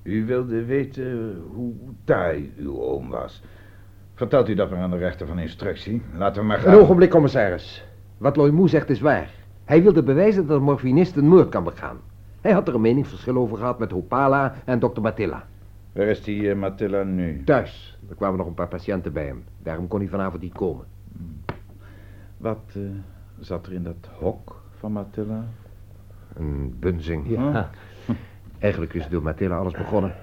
U wilde weten hoe taai uw oom was. Vertelt u dat maar aan de rechter van instructie. Laten we maar gaan. Een ogenblik, commissaris. Wat Loimoe zegt is waar. Hij wilde bewijzen dat een morfinist een moord kan begaan. Hij had er een meningsverschil over gehad met Hopala en dokter Mathilda. Waar is die eh, Mathilda nu? Thuis. Er kwamen nog een paar patiënten bij hem. Daarom kon hij vanavond niet komen. Wat eh, zat er in dat hok van Mathilda? Een bunzing. Ja. Eigenlijk is door Mathilda alles begonnen.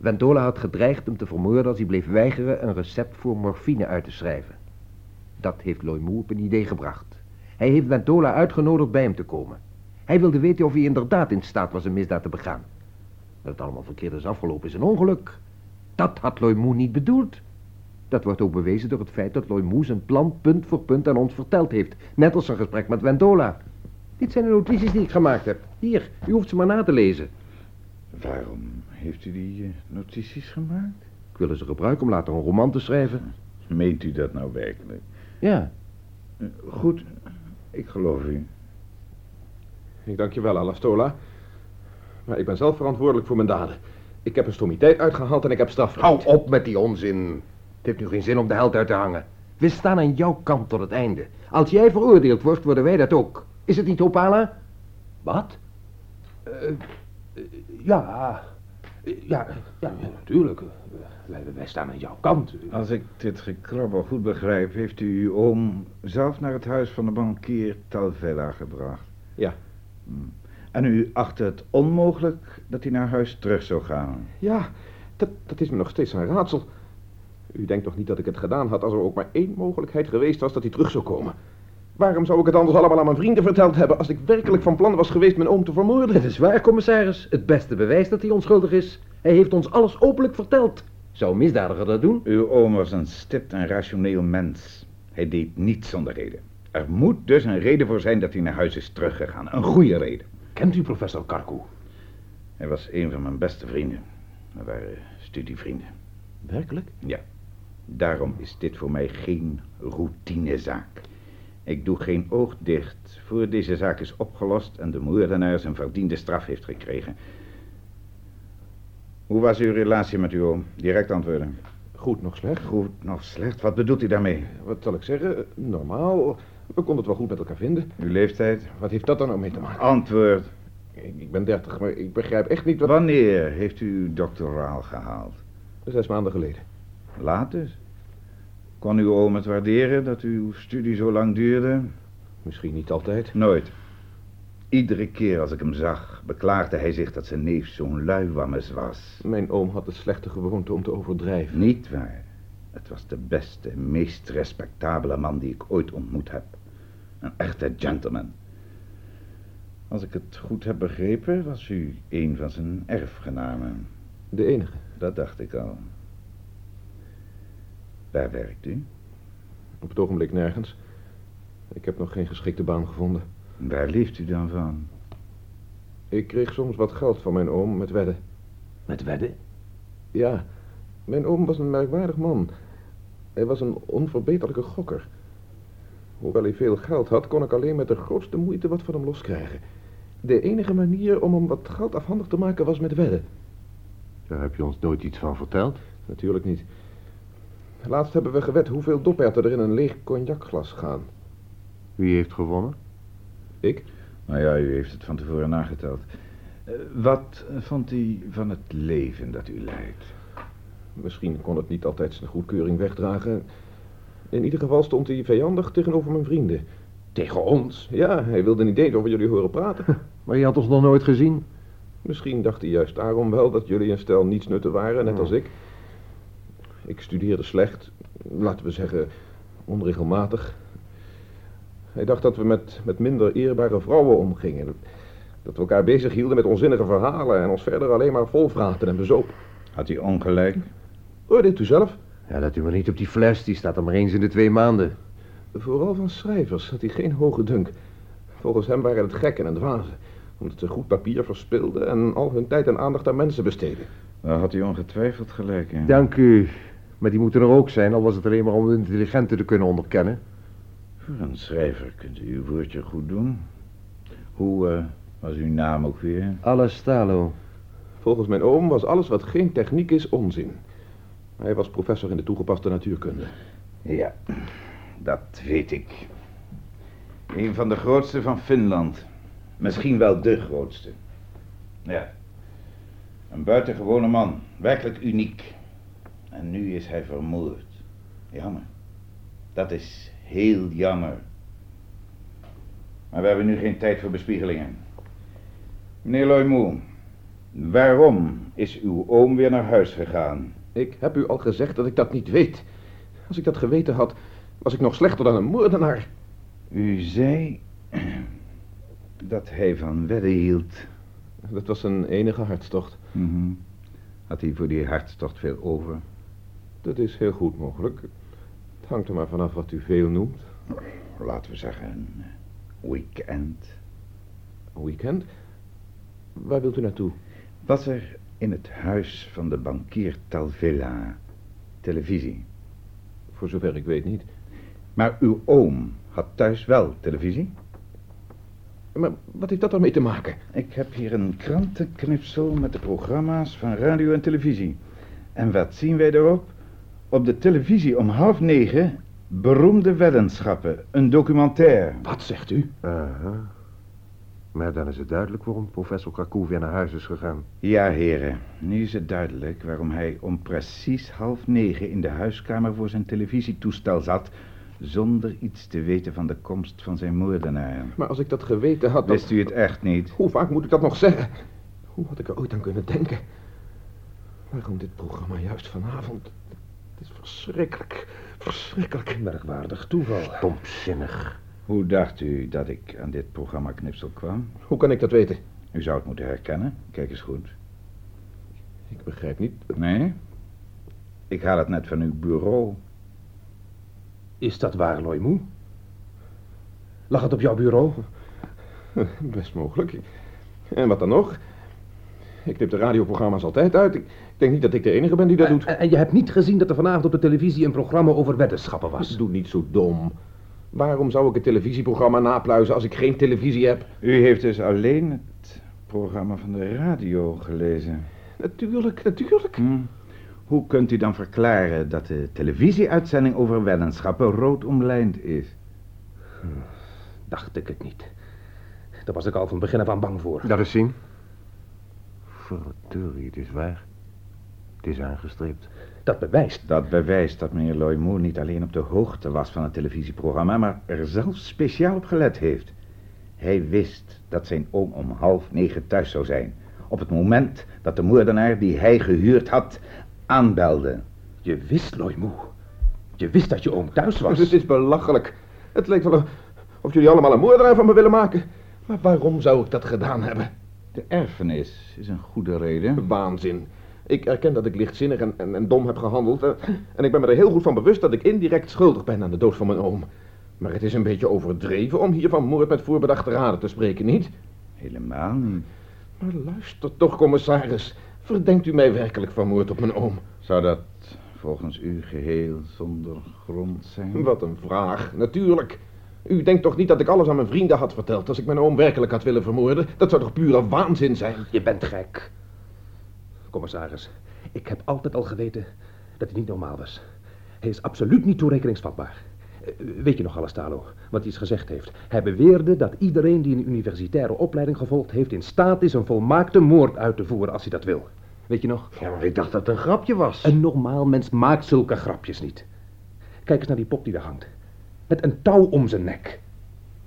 Ventola had gedreigd hem te vermoorden als hij bleef weigeren een recept voor morfine uit te schrijven. Dat heeft Loimoe op een idee gebracht. Hij heeft Ventola uitgenodigd bij hem te komen. Hij wilde weten of hij inderdaad in staat was een misdaad te begaan. Dat het allemaal verkeerd is afgelopen is een ongeluk. Dat had Loimoe niet bedoeld. Dat wordt ook bewezen door het feit dat Loimoe zijn plan punt voor punt aan ons verteld heeft. Net als zijn gesprek met Ventola. Dit zijn de notities die ik gemaakt heb. Hier, u hoeft ze maar na te lezen. Waarom heeft u die eh, notities gemaakt? Ik wil ze gebruiken om later een roman te schrijven. Meent u dat nou werkelijk? Ja. Eh, Goed, ik geloof u. Ik dank je wel, Alastola. Maar ik ben zelf verantwoordelijk voor mijn daden. Ik heb een stomiteit uitgehaald en ik heb straf Hou op met die onzin. Het heeft nu geen zin om de held uit te hangen. We staan aan jouw kant tot het einde. Als jij veroordeeld wordt, worden wij dat ook. Is het niet, Opala? Wat? Eh, eh, ja. Eh, Ja, ja, ja, natuurlijk. Wij, wij staan aan jouw kant. Als ik dit gekrabbel goed begrijp, heeft u uw oom zelf naar het huis van de bankier Talvella gebracht. Ja. Hmm. En u achtte het onmogelijk dat hij naar huis terug zou gaan. Ja, dat, dat is me nog steeds een raadsel. U denkt toch niet dat ik het gedaan had als er ook maar één mogelijkheid geweest was dat hij terug zou komen? Waarom zou ik het anders allemaal aan mijn vrienden verteld hebben als ik werkelijk van plan was geweest mijn oom te vermoorden? Het is waar, commissaris. Het beste bewijs dat hij onschuldig is. Hij heeft ons alles openlijk verteld. Zou een misdadiger dat doen? Uw oom was een stipt en rationeel mens. Hij deed niets zonder reden. Er moet dus een reden voor zijn dat hij naar huis is teruggegaan. Een goede reden. Kent u professor Karku? Hij was een van mijn beste vrienden. We waren studievrienden. Werkelijk? Ja. Daarom is dit voor mij geen routinezaak. Ik doe geen oog dicht voor deze zaak is opgelost en de moordenaar zijn verdiende straf heeft gekregen. Hoe was uw relatie met uw oom? Direct antwoorden. Goed, nog slecht. Goed, nog slecht. Wat bedoelt u daarmee? Wat zal ik zeggen? Normaal. We konden het wel goed met elkaar vinden. Uw leeftijd? Wat heeft dat dan nou mee te maken? Antwoord. Ik, ik ben dertig, maar ik begrijp echt niet wat... Wanneer heeft u uw doctoraal gehaald? Zes maanden geleden. Laat dus. Kon uw oom het waarderen dat uw studie zo lang duurde? Misschien niet altijd. Nooit. Iedere keer als ik hem zag, beklaagde hij zich dat zijn neef zo'n luiwammes was. Mijn oom had de slechte gewoonte om te overdrijven. Niet waar. Het was de beste, meest respectabele man die ik ooit ontmoet heb. Een echte gentleman. Als ik het goed heb begrepen, was u een van zijn erfgenamen. De enige. Dat dacht ik al. Waar werkt u? Op het ogenblik nergens. Ik heb nog geen geschikte baan gevonden. Waar leeft u dan van? Ik kreeg soms wat geld van mijn oom met wedden. Met wedden? Ja, mijn oom was een merkwaardig man. Hij was een onverbeterlijke gokker. Hoewel hij veel geld had, kon ik alleen met de grootste moeite wat van hem loskrijgen. De enige manier om hem wat geld afhandig te maken was met wedden. Daar heb je ons nooit iets van verteld. Natuurlijk niet. Laatst hebben we gewet hoeveel doperten er in een leeg cognacglas gaan. Wie heeft gewonnen? Ik? Nou ja, u heeft het van tevoren nageteld. Eh, wat vond u van het leven dat u leidt? Misschien kon het niet altijd zijn goedkeuring wegdragen. In ieder geval stond hij vijandig tegenover mijn vrienden. Tegen ons? Ja, hij wilde niet eens over jullie horen praten. Maar je had ons nog nooit gezien. Misschien dacht hij juist daarom wel dat jullie een stel niets nutten waren, net als ik. Ik studeerde slecht, laten we zeggen onregelmatig. Hij dacht dat we met, met minder eerbare vrouwen omgingen. Dat, we elkaar bezig hielden met onzinnige verhalen en ons verder alleen maar volvraten en bezopen. Had u ongelijk? Oordeelt u zelf? Ja, dat u maar niet op die fles, die staat er maar eens in de twee maanden. Vooral van schrijvers had hij geen hoge dunk. Volgens hem waren het gekken en dwazen, omdat ze goed papier verspilden en al hun tijd en aandacht aan mensen besteden. Daar had u ongetwijfeld gelijk in. Dank u. Maar die moeten er ook zijn, al was het alleen maar om de intelligenten te kunnen onderkennen. Voor een schrijver kunt u uw woordje goed doen. Hoe eh, was uw naam ook weer? Alastalo. Volgens mijn oom was alles wat geen techniek is onzin. Hij was professor in de toegepaste natuurkunde. Ja, dat weet ik. Een van de grootste van Finland. Misschien wel de grootste. Ja. Een buitengewone man. Werkelijk uniek. En nu is hij vermoord. Jammer. Dat is heel jammer. Maar we hebben nu geen tijd voor bespiegelingen. Meneer Loymoe, waarom is uw oom weer naar huis gegaan? Ik heb u al gezegd dat ik dat niet weet. Als ik dat geweten had, was ik nog slechter dan een moordenaar. U zei dat hij van wedden hield. Dat was zijn enige hartstocht. Mhm. Had hij voor die hartstocht veel over? Dat is heel goed mogelijk. Het hangt er maar vanaf wat u veel noemt. Laten we zeggen een weekend. Een weekend? Waar wilt u naartoe? Was er in het huis van de bankier Talvilla televisie? Voor zover ik weet niet. Maar uw oom had thuis wel televisie? Maar wat heeft dat ermee te maken? Ik heb hier een krantenknipsel met de programma's van radio en televisie. En wat zien wij erop? Op de televisie om half negen beroemde weddenschappen, een documentaire. Wat zegt u? Aha. Maar dan is het duidelijk waarom professor Kakoe weer naar huis is gegaan. Ja, heren, nu is het duidelijk waarom hij om precies half negen in de huiskamer voor zijn televisietoestel zat, zonder iets te weten van de komst van zijn moordenaar. Maar als ik dat geweten had... dan- Wist u het echt niet? Hoe vaak moet ik dat nog zeggen? Hoe had ik er ooit aan kunnen denken? Waarom dit programma juist vanavond? Het is verschrikkelijk. Verschrikkelijk. Merkwaardig toeval. Stomzinnig. Hoe dacht u dat ik aan dit programma knipsel kwam? Hoe kan ik dat weten? U zou het moeten herkennen. Kijk eens goed. Ik begrijp niet. Nee? Ik haal het net van uw bureau. Is dat waar, Loymoe? Lag het op jouw bureau? Best mogelijk. En wat dan nog? Ik knip de radioprogramma's altijd uit. Ik denk niet dat ik de enige ben die dat doet. En, en je hebt niet gezien dat er vanavond op de televisie een programma over weddenschappen was? Doe niet zo dom. Waarom zou ik het televisieprogramma napluizen als ik geen televisie heb? U heeft dus alleen het programma van de radio gelezen. Natuurlijk, natuurlijk. Hm. Hoe kunt u dan verklaren dat de televisieuitzending over weddenschappen rood omlijnd is? Dacht ik het niet. Daar was ik al van begin af aan bang voor. Dat is zien. Verdorie, het is waar. Het is aangestreept. Dat bewijst. Dat bewijst dat meneer Loymoe niet alleen op de hoogte was van het televisieprogramma, maar er zelfs speciaal op gelet heeft. Hij wist dat zijn oom om half negen thuis zou zijn. Op het moment dat de moordenaar die hij gehuurd had, aanbelde. Je wist, Loymoe. Je wist dat je oom thuis was. Het is belachelijk. Het lijkt wel of jullie allemaal een moordenaar van me willen maken. Maar waarom zou ik dat gedaan hebben? De erfenis is een goede reden. Waanzin. Ik erken dat ik lichtzinnig en, en, en dom heb gehandeld. eh, En ik ben me er heel goed van bewust dat ik indirect schuldig ben aan de dood van mijn oom. Maar het is een beetje overdreven om hier van moord met voorbedachte raden te spreken, niet? Helemaal niet. Maar luister toch, commissaris. Verdenkt u mij werkelijk van moord op mijn oom? Zou dat volgens u geheel zonder grond zijn? Wat een vraag, natuurlijk. U denkt toch niet dat ik alles aan mijn vrienden had verteld als ik mijn oom werkelijk had willen vermoorden? Dat zou toch pure waanzin zijn? Je bent gek. Commissaris, ik heb altijd al geweten dat hij niet normaal was. Hij is absoluut niet toerekeningsvatbaar. Eh, Weet je nog alles, Talo, wat hij eens gezegd heeft? Hij beweerde dat iedereen die een universitaire opleiding gevolgd heeft... in staat is een volmaakte moord uit te voeren als hij dat wil. Weet je nog? Ja, maar ik dacht dat het een grapje was. Een normaal mens maakt zulke grapjes niet. Kijk eens naar die pop die daar hangt. Met een touw om zijn nek.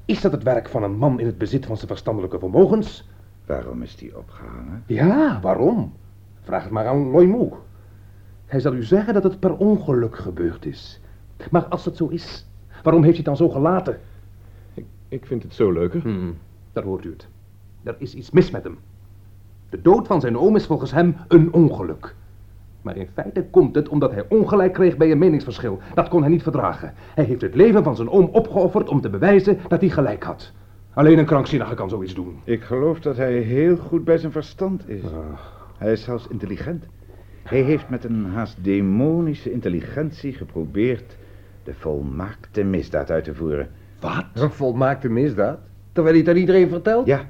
Is dat het werk van een man in het bezit van zijn verstandelijke vermogens? Waarom is die opgehangen? Ja, waarom? Vraag het maar aan Loymou. Hij zal u zeggen dat het per ongeluk gebeurd is. Maar als het zo is, waarom heeft hij het dan zo gelaten? Ik vind het zo leuker. Hmm, daar hoort u het. Er is iets mis met hem. De dood van zijn oom is volgens hem een ongeluk. Maar in feite komt het omdat hij ongelijk kreeg bij een meningsverschil. Dat kon hij niet verdragen. Hij heeft het leven van zijn oom opgeofferd om te bewijzen dat hij gelijk had. Alleen een krankzinnige kan zoiets doen. Ik geloof dat hij heel goed bij zijn verstand is. Hij is zelfs intelligent. Hij heeft met een haast demonische intelligentie geprobeerd de volmaakte misdaad uit te voeren. Wat? Een volmaakte misdaad? Terwijl hij het aan iedereen vertelt? Ja,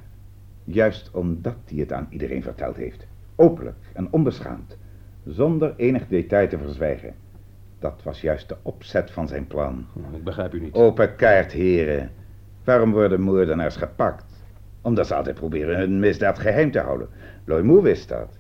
juist omdat hij het aan iedereen verteld heeft. Openlijk en onbeschaamd. Zonder enig detail te verzwijgen. Dat was juist de opzet van zijn plan. Ik begrijp u niet. Open kaart, heren. Waarom worden moordenaars gepakt? Omdat ze altijd proberen hun misdaad geheim te houden. Loymou wist dat.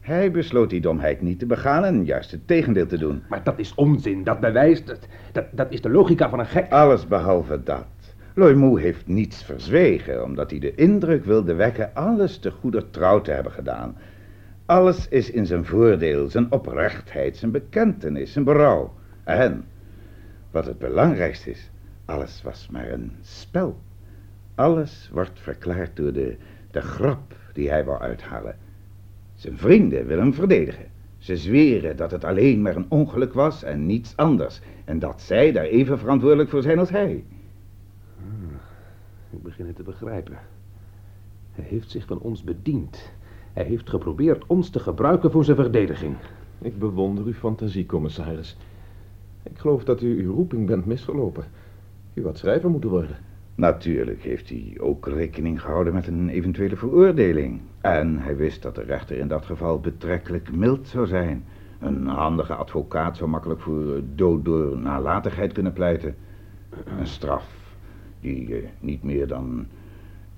Hij besloot die domheid niet te begaan en juist het tegendeel te doen. Maar dat is onzin, dat bewijst het. Dat, dat is de logica van een gek. Alles behalve dat. Loymou heeft niets verzwegen, omdat hij de indruk wilde wekken alles te goeder trouw te hebben gedaan. Alles is in zijn voordeel, zijn oprechtheid, zijn bekentenis, zijn berouw. En, wat het belangrijkste is, alles was maar een spel. Alles wordt verklaard door de, de grap die hij wou uithalen. Zijn vrienden willen hem verdedigen. Ze zweren dat het alleen maar een ongeluk was en niets anders. En dat zij daar even verantwoordelijk voor zijn als hij. Ik begin het te begrijpen. Hij heeft zich van ons bediend. Hij heeft geprobeerd ons te gebruiken voor zijn verdediging. Ik bewonder uw fantasie, commissaris. Ik geloof dat u uw roeping bent misgelopen. U had schrijver moeten worden. Natuurlijk heeft hij ook rekening gehouden met een eventuele veroordeling. En hij wist dat de rechter in dat geval betrekkelijk mild zou zijn. Een handige advocaat zou makkelijk voor dood door nalatigheid kunnen pleiten. Een straf die eh, niet meer dan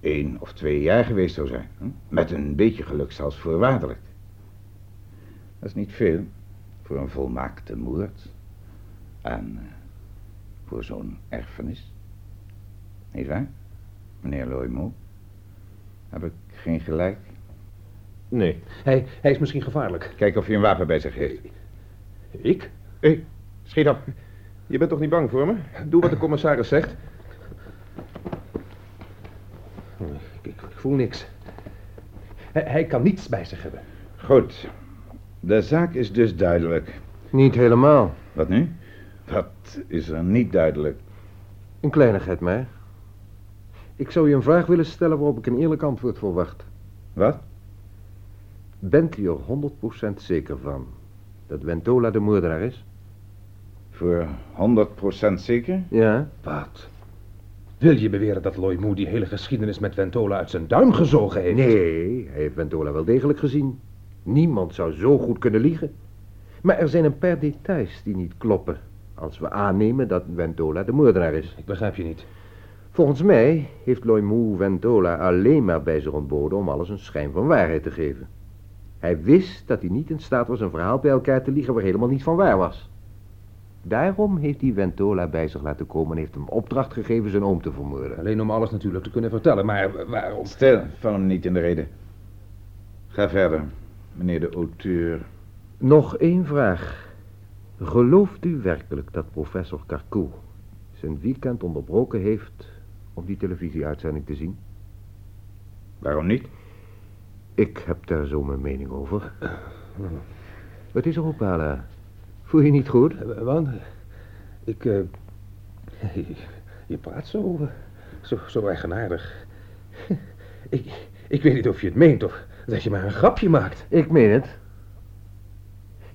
één of twee jaar geweest zou zijn. Met een beetje geluk zelfs voorwaardelijk. Dat is niet veel voor een volmaakte moord. En eh, voor zo'n erfenis. Niet waar, meneer Loymou? Heb ik geen gelijk? Nee. Hij, hij is misschien gevaarlijk. Kijk of hij een wapen bij zich heeft. Ik? Hé, schiet op. Je bent toch niet bang voor me? Doe wat de commissaris zegt. Ik, ik, ik voel niks. Hij, hij kan niets bij zich hebben. Goed. De zaak is dus duidelijk. Niet helemaal. Wat nu? Wat is er niet duidelijk? Een kleinigheid maar. Ik zou je een vraag willen stellen waarop ik een eerlijk antwoord verwacht. Wat? Bent u er 100% zeker van dat Ventola de moordenaar is? Voor 100% zeker? Ja. Wat? Wil je beweren dat Loymou die hele geschiedenis met Ventola uit zijn duim gezogen heeft? Nee, hij heeft Ventola wel degelijk gezien. Niemand zou zo goed kunnen liegen. Maar er zijn een paar details die niet kloppen. Als we aannemen dat Ventola de moordenaar is. Ik begrijp je niet. Volgens mij heeft Loymou Ventola alleen maar bij zich ontboden om alles een schijn van waarheid te geven. Hij wist dat hij niet in staat was een verhaal bij elkaar te liegen waar helemaal niet van waar was. Daarom heeft hij Ventola bij zich laten komen en heeft hem opdracht gegeven zijn oom te vermoorden. Alleen om alles natuurlijk te kunnen vertellen, maar waarom? Stil, val hem niet in de reden. Ga verder, meneer de auteur. Nog één vraag. Gelooft u werkelijk dat professor Carcou zijn weekend onderbroken heeft om die televisieuitzending te zien? Waarom niet? Ik heb daar zo mijn mening over. Wat is er, Opala? Voel je niet goed? Eh, Want, ik, eh, je, praat zo, eh, zo, zo eigenaardig. Ik, ik weet niet of je het meent of dat je maar een grapje maakt. Ik meen het.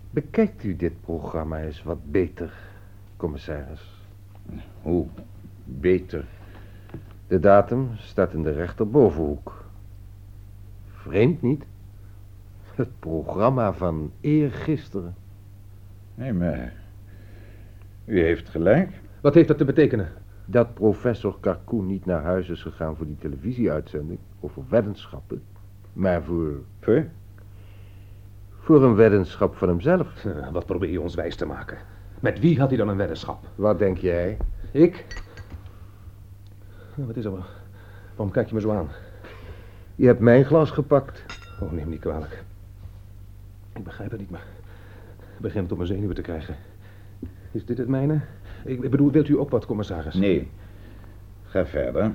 Bekijkt u dit programma eens wat beter, commissaris. Hoe? Beter. De datum staat in de rechterbovenhoek. Vreemd niet? Het programma van eergisteren. Nee, maar... U heeft gelijk. Wat heeft dat te betekenen? Dat professor Carcoen niet naar huis is gegaan voor die televisieuitzending over weddenschappen, maar voor, Voor? voor een weddenschap van hemzelf. Wat probeer je ons wijs te maken? Met wie had hij dan een weddenschap? Wat denk jij? Ik? Wat is er? Waarom kijk je me zo aan? Je hebt mijn glas gepakt. Oh, neem me niet kwalijk. Ik begrijp het niet, maar ik begin het op mijn zenuwen te krijgen. Is dit het mijne? Ik, ik bedoel, wilt u ook wat, commissaris? Nee. Ga verder.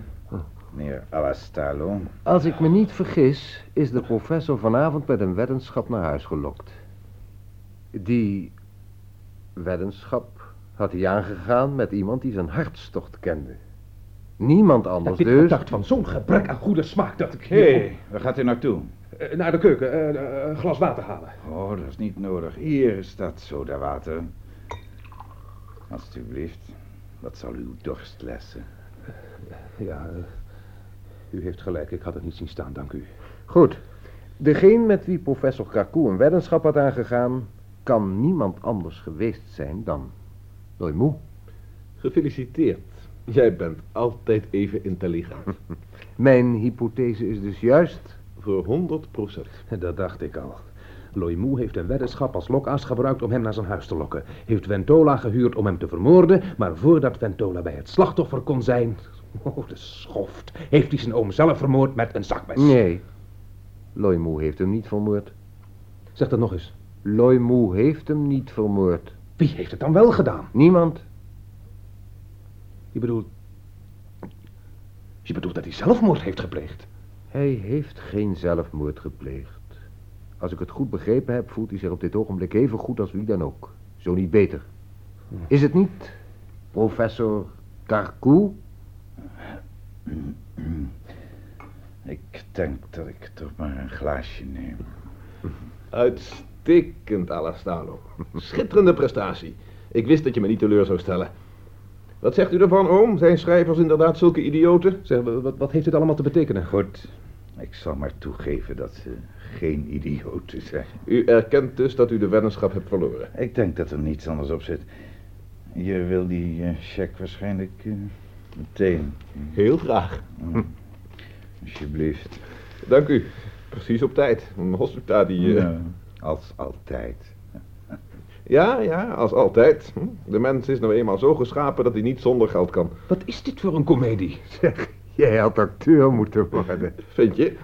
Meneer Alastalo. Als ik me niet vergis, is de professor vanavond met een weddenschap naar huis gelokt. Die weddenschap had hij aangegaan met iemand die zijn hartstocht kende. Niemand anders je dus. gedacht van zo'n gebrek aan goede smaak dat ik... Hé, hey, waar gaat u naartoe? Eh, naar de keuken, eh, eh, een glas water halen. Oh, dat is niet nodig. Hier staat sodawater. Alsjeblieft. Dat zal uw dorst lessen. Ja, u heeft gelijk, ik had het niet zien staan, dank u. Goed. Degene met wie professor Carcoux een weddenschap had aangegaan, kan niemand anders geweest zijn dan Loimoe. Gefeliciteerd. Jij bent altijd even intelligent. Mijn hypothese is dus juist. Voor 100 procent. Dat dacht ik al. Loimoe heeft een weddenschap als lokaas gebruikt om hem naar zijn huis te lokken. Heeft Ventola gehuurd om hem te vermoorden, maar voordat Ventola bij het slachtoffer kon zijn... Oh, de schoft. Heeft hij zijn oom zelf vermoord met een zakmes. Nee. Loimoe heeft hem niet vermoord. Zeg dat nog eens. Loimoe heeft hem niet vermoord. Wie heeft het dan wel gedaan? Niemand. Je bedoelt... Je bedoelt dat hij zelfmoord heeft gepleegd? Hij heeft geen zelfmoord gepleegd. Als ik het goed begrepen heb, voelt hij zich op dit ogenblik even goed als wie dan ook. Zo niet beter. Is het niet, professor Carcoux? Ik denk dat ik toch maar een glaasje neem. Uitstekend, Alastalo. Schitterende prestatie. Ik wist dat je me niet teleur zou stellen. Wat zegt u ervan, oom? Zijn schrijvers inderdaad zulke idioten? Zeg, wat, wat heeft dit allemaal te betekenen? Goed, ik zal maar toegeven dat ze geen idioten zijn. U erkent dus dat u de weddenschap hebt verloren. Ik denk dat er niets anders op zit. Je wil die eh, cheque waarschijnlijk eh, meteen. Heel graag. Alsjeblieft. Dank u. Precies op tijd. Een hospita die... eh, Ja, als altijd. Ja, ja, als altijd. Hm? De mens is nou eenmaal zo geschapen dat hij niet zonder geld kan. Wat is dit voor een komedie? Zeg, jij had acteur moeten worden. Vind je?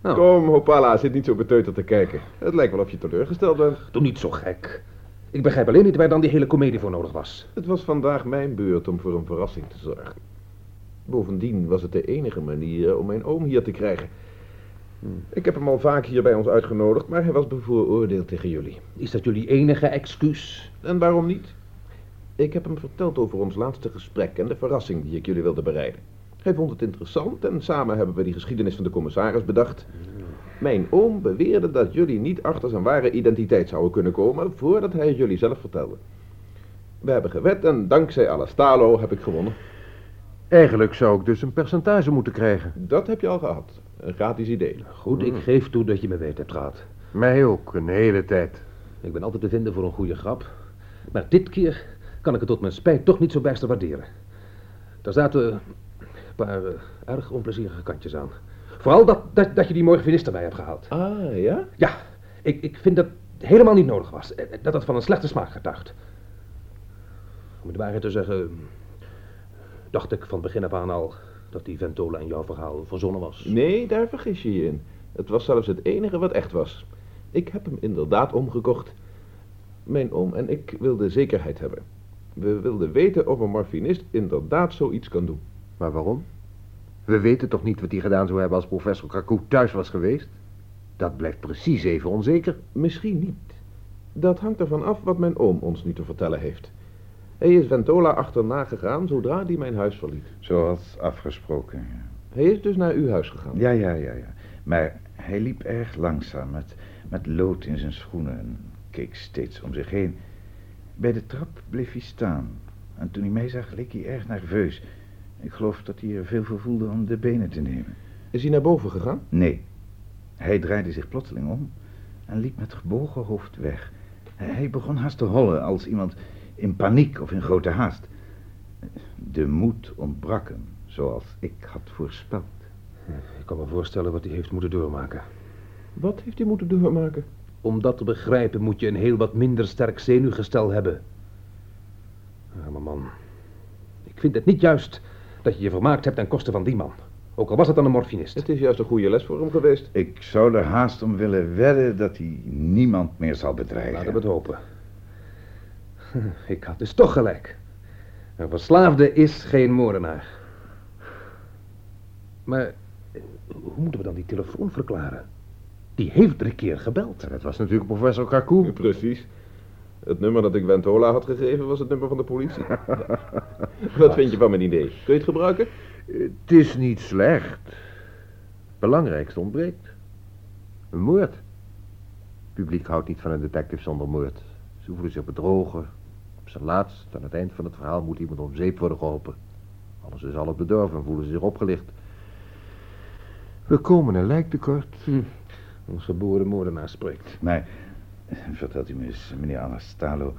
Nou. Kom, Hopala, zit niet zo beteuterd te kijken. Het lijkt wel of je teleurgesteld bent. Doe niet zo gek. Ik begrijp alleen niet waar dan die hele komedie voor nodig was. Het was vandaag mijn beurt om voor een verrassing te zorgen. Bovendien was het de enige manier om mijn oom hier te krijgen. Ik heb hem al vaak hier bij ons uitgenodigd, maar hij was bevooroordeeld tegen jullie. Is dat jullie enige excuus? En waarom niet? Ik heb hem verteld over ons laatste gesprek en de verrassing die ik jullie wilde bereiden. Hij vond het interessant en samen hebben we die geschiedenis van de commissaris bedacht. Mijn oom beweerde dat jullie niet achter zijn ware identiteit zouden kunnen komen voordat hij het jullie zelf vertelde. We hebben gewet en dankzij Alastalo heb ik gewonnen. Eigenlijk zou ik dus een percentage moeten krijgen. Dat heb je al gehad. Een gratis idee. Goed, ik geef toe dat je me weet hebt gehad. Mij ook, een hele tijd. Ik ben altijd te vinden voor een goede grap. Maar dit keer kan ik het tot mijn spijt toch niet zo bijster waarderen. Daar zaten een paar eh, erg onplezierige kantjes aan. Vooral dat, dat, dat je die morgenfinist erbij hebt gehaald. Ah, ja? Ja, ik, ik vind dat helemaal niet nodig was. Eh, Dat het van een slechte smaak getuigt. Om de waarheid te zeggen, dacht ik van begin af aan al dat die Ventola in jouw verhaal verzonnen was. Nee, daar vergis je je in. Het was zelfs het enige wat echt was. Ik heb hem inderdaad omgekocht. Mijn oom en ik wilden zekerheid hebben. We wilden weten of een morfinist inderdaad zoiets kan doen. Maar waarom? We weten toch niet wat hij gedaan zou hebben als professor Kaku thuis was geweest? Dat blijft precies even onzeker. Misschien niet. Dat hangt ervan af wat mijn oom ons nu te vertellen heeft. Hij is Ventola achterna gegaan zodra hij mijn huis verliet. Zoals afgesproken. ja. Hij is dus naar uw huis gegaan. Ja, ja, ja, ja. Maar hij liep erg langzaam met, met lood in zijn schoenen en keek steeds om zich heen. Bij de trap bleef hij staan. En toen hij mij zag, leek hij erg nerveus. Ik geloof dat hij er veel voor voelde om de benen te nemen. Is hij naar boven gegaan? Nee. Hij draaide zich plotseling om en liep met gebogen hoofd weg. Hij begon haast te hollen als iemand in paniek of in grote haast. De moed ontbrak hem, zoals ik had voorspeld. Ik kan me voorstellen wat hij heeft moeten doormaken. Wat heeft hij moeten doormaken? Om dat te begrijpen moet je een heel wat minder sterk zenuwgestel hebben. Arme man. Ik vind het niet juist dat je je vermaakt hebt ten koste van die man. Ook al was het dan een morfinist. Het is juist een goede les voor hem geweest. Ik zou er haast om willen wedden dat hij niemand meer zal bedreigen. Laten we het hopen. Ik had dus toch gelijk. Een verslaafde is geen moordenaar. Maar eh, hoe moeten we dan die telefoon verklaren? Die heeft drie keer gebeld. En dat was natuurlijk professor Kaku. Precies. Het nummer dat ik Ventola had gegeven was het nummer van de politie. Wat vind je van mijn idee? Kun je het gebruiken? Het is niet slecht. Het belangrijkste ontbreekt. Een moord. Het publiek houdt niet van een detective zonder moord. Ze voelen zich bedrogen. Op zijn laatst, aan het eind van het verhaal, moet iemand om zeep worden geholpen. Anders is alles bedorven en voelen ze zich opgelicht. We komen een lijk tekort. Ons geboren moordenaar spreekt. Maar, vertelt u me eens, meneer Anastalo,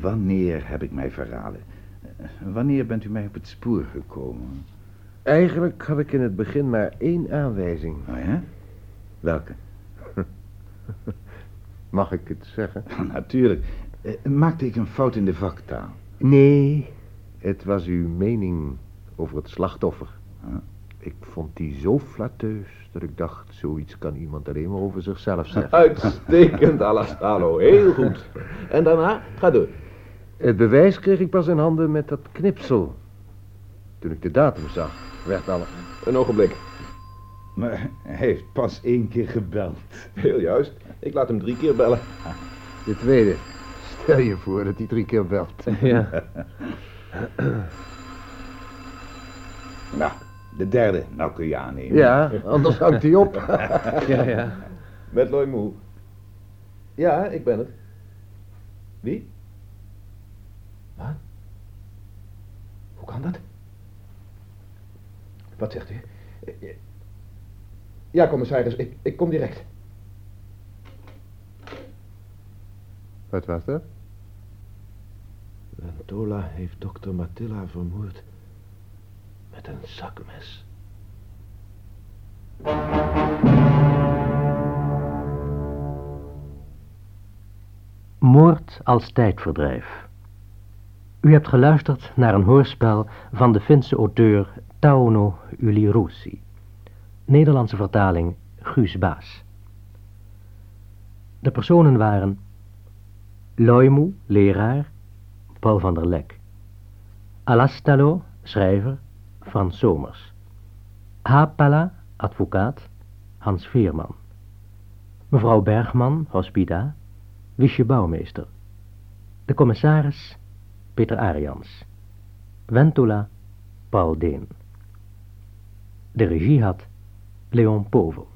wanneer heb ik mij verraden? Wanneer bent u mij op het spoor gekomen? Eigenlijk had ik in het begin maar één aanwijzing. Oh ja? Welke? Mag ik het zeggen? Natuurlijk. Eh, Maakte ik een fout in de vaktaal? Nee, het was uw mening over het slachtoffer. Huh? Ik vond die zo flatteus dat ik dacht, zoiets kan iemand alleen maar over zichzelf zeggen. Uitstekend, Alastalo. Heel goed. En daarna? Ga door. Het bewijs kreeg ik pas in handen met dat knipsel. Toen ik de datum zag, werd alle... Een ogenblik. Maar hij heeft pas één keer gebeld. Heel juist. Ik laat hem drie keer bellen. De tweede. Stel je voor dat hij drie keer belt. Ja. Nou, de derde, nou kun je aannemen. Ja, anders hangt hij op. Ja, ja. Met Loy Moe. Ja, ik ben het. Wie? Wat? Hoe kan dat? Wat zegt u? Ja, commissaris, ik, ik kom direct. Wat was dat? Ventola heeft dokter Matilla vermoord met een zakmes. Moord als tijdverdrijf. U hebt geluisterd naar een hoorspel van de Finse auteur Tauno Ylirussi. Nederlandse vertaling Guus Baas. De personen waren Loimu, leraar, Paul van der Lek. Alastalo, schrijver, Frans Somers. Hapala, advocaat, Hans Veerman. Mevrouw Bergman, hospita, Wiesje Bouwmeester. De commissaris, Peter Arians. Ventula, Paul Deen. De regie had Leon Povel.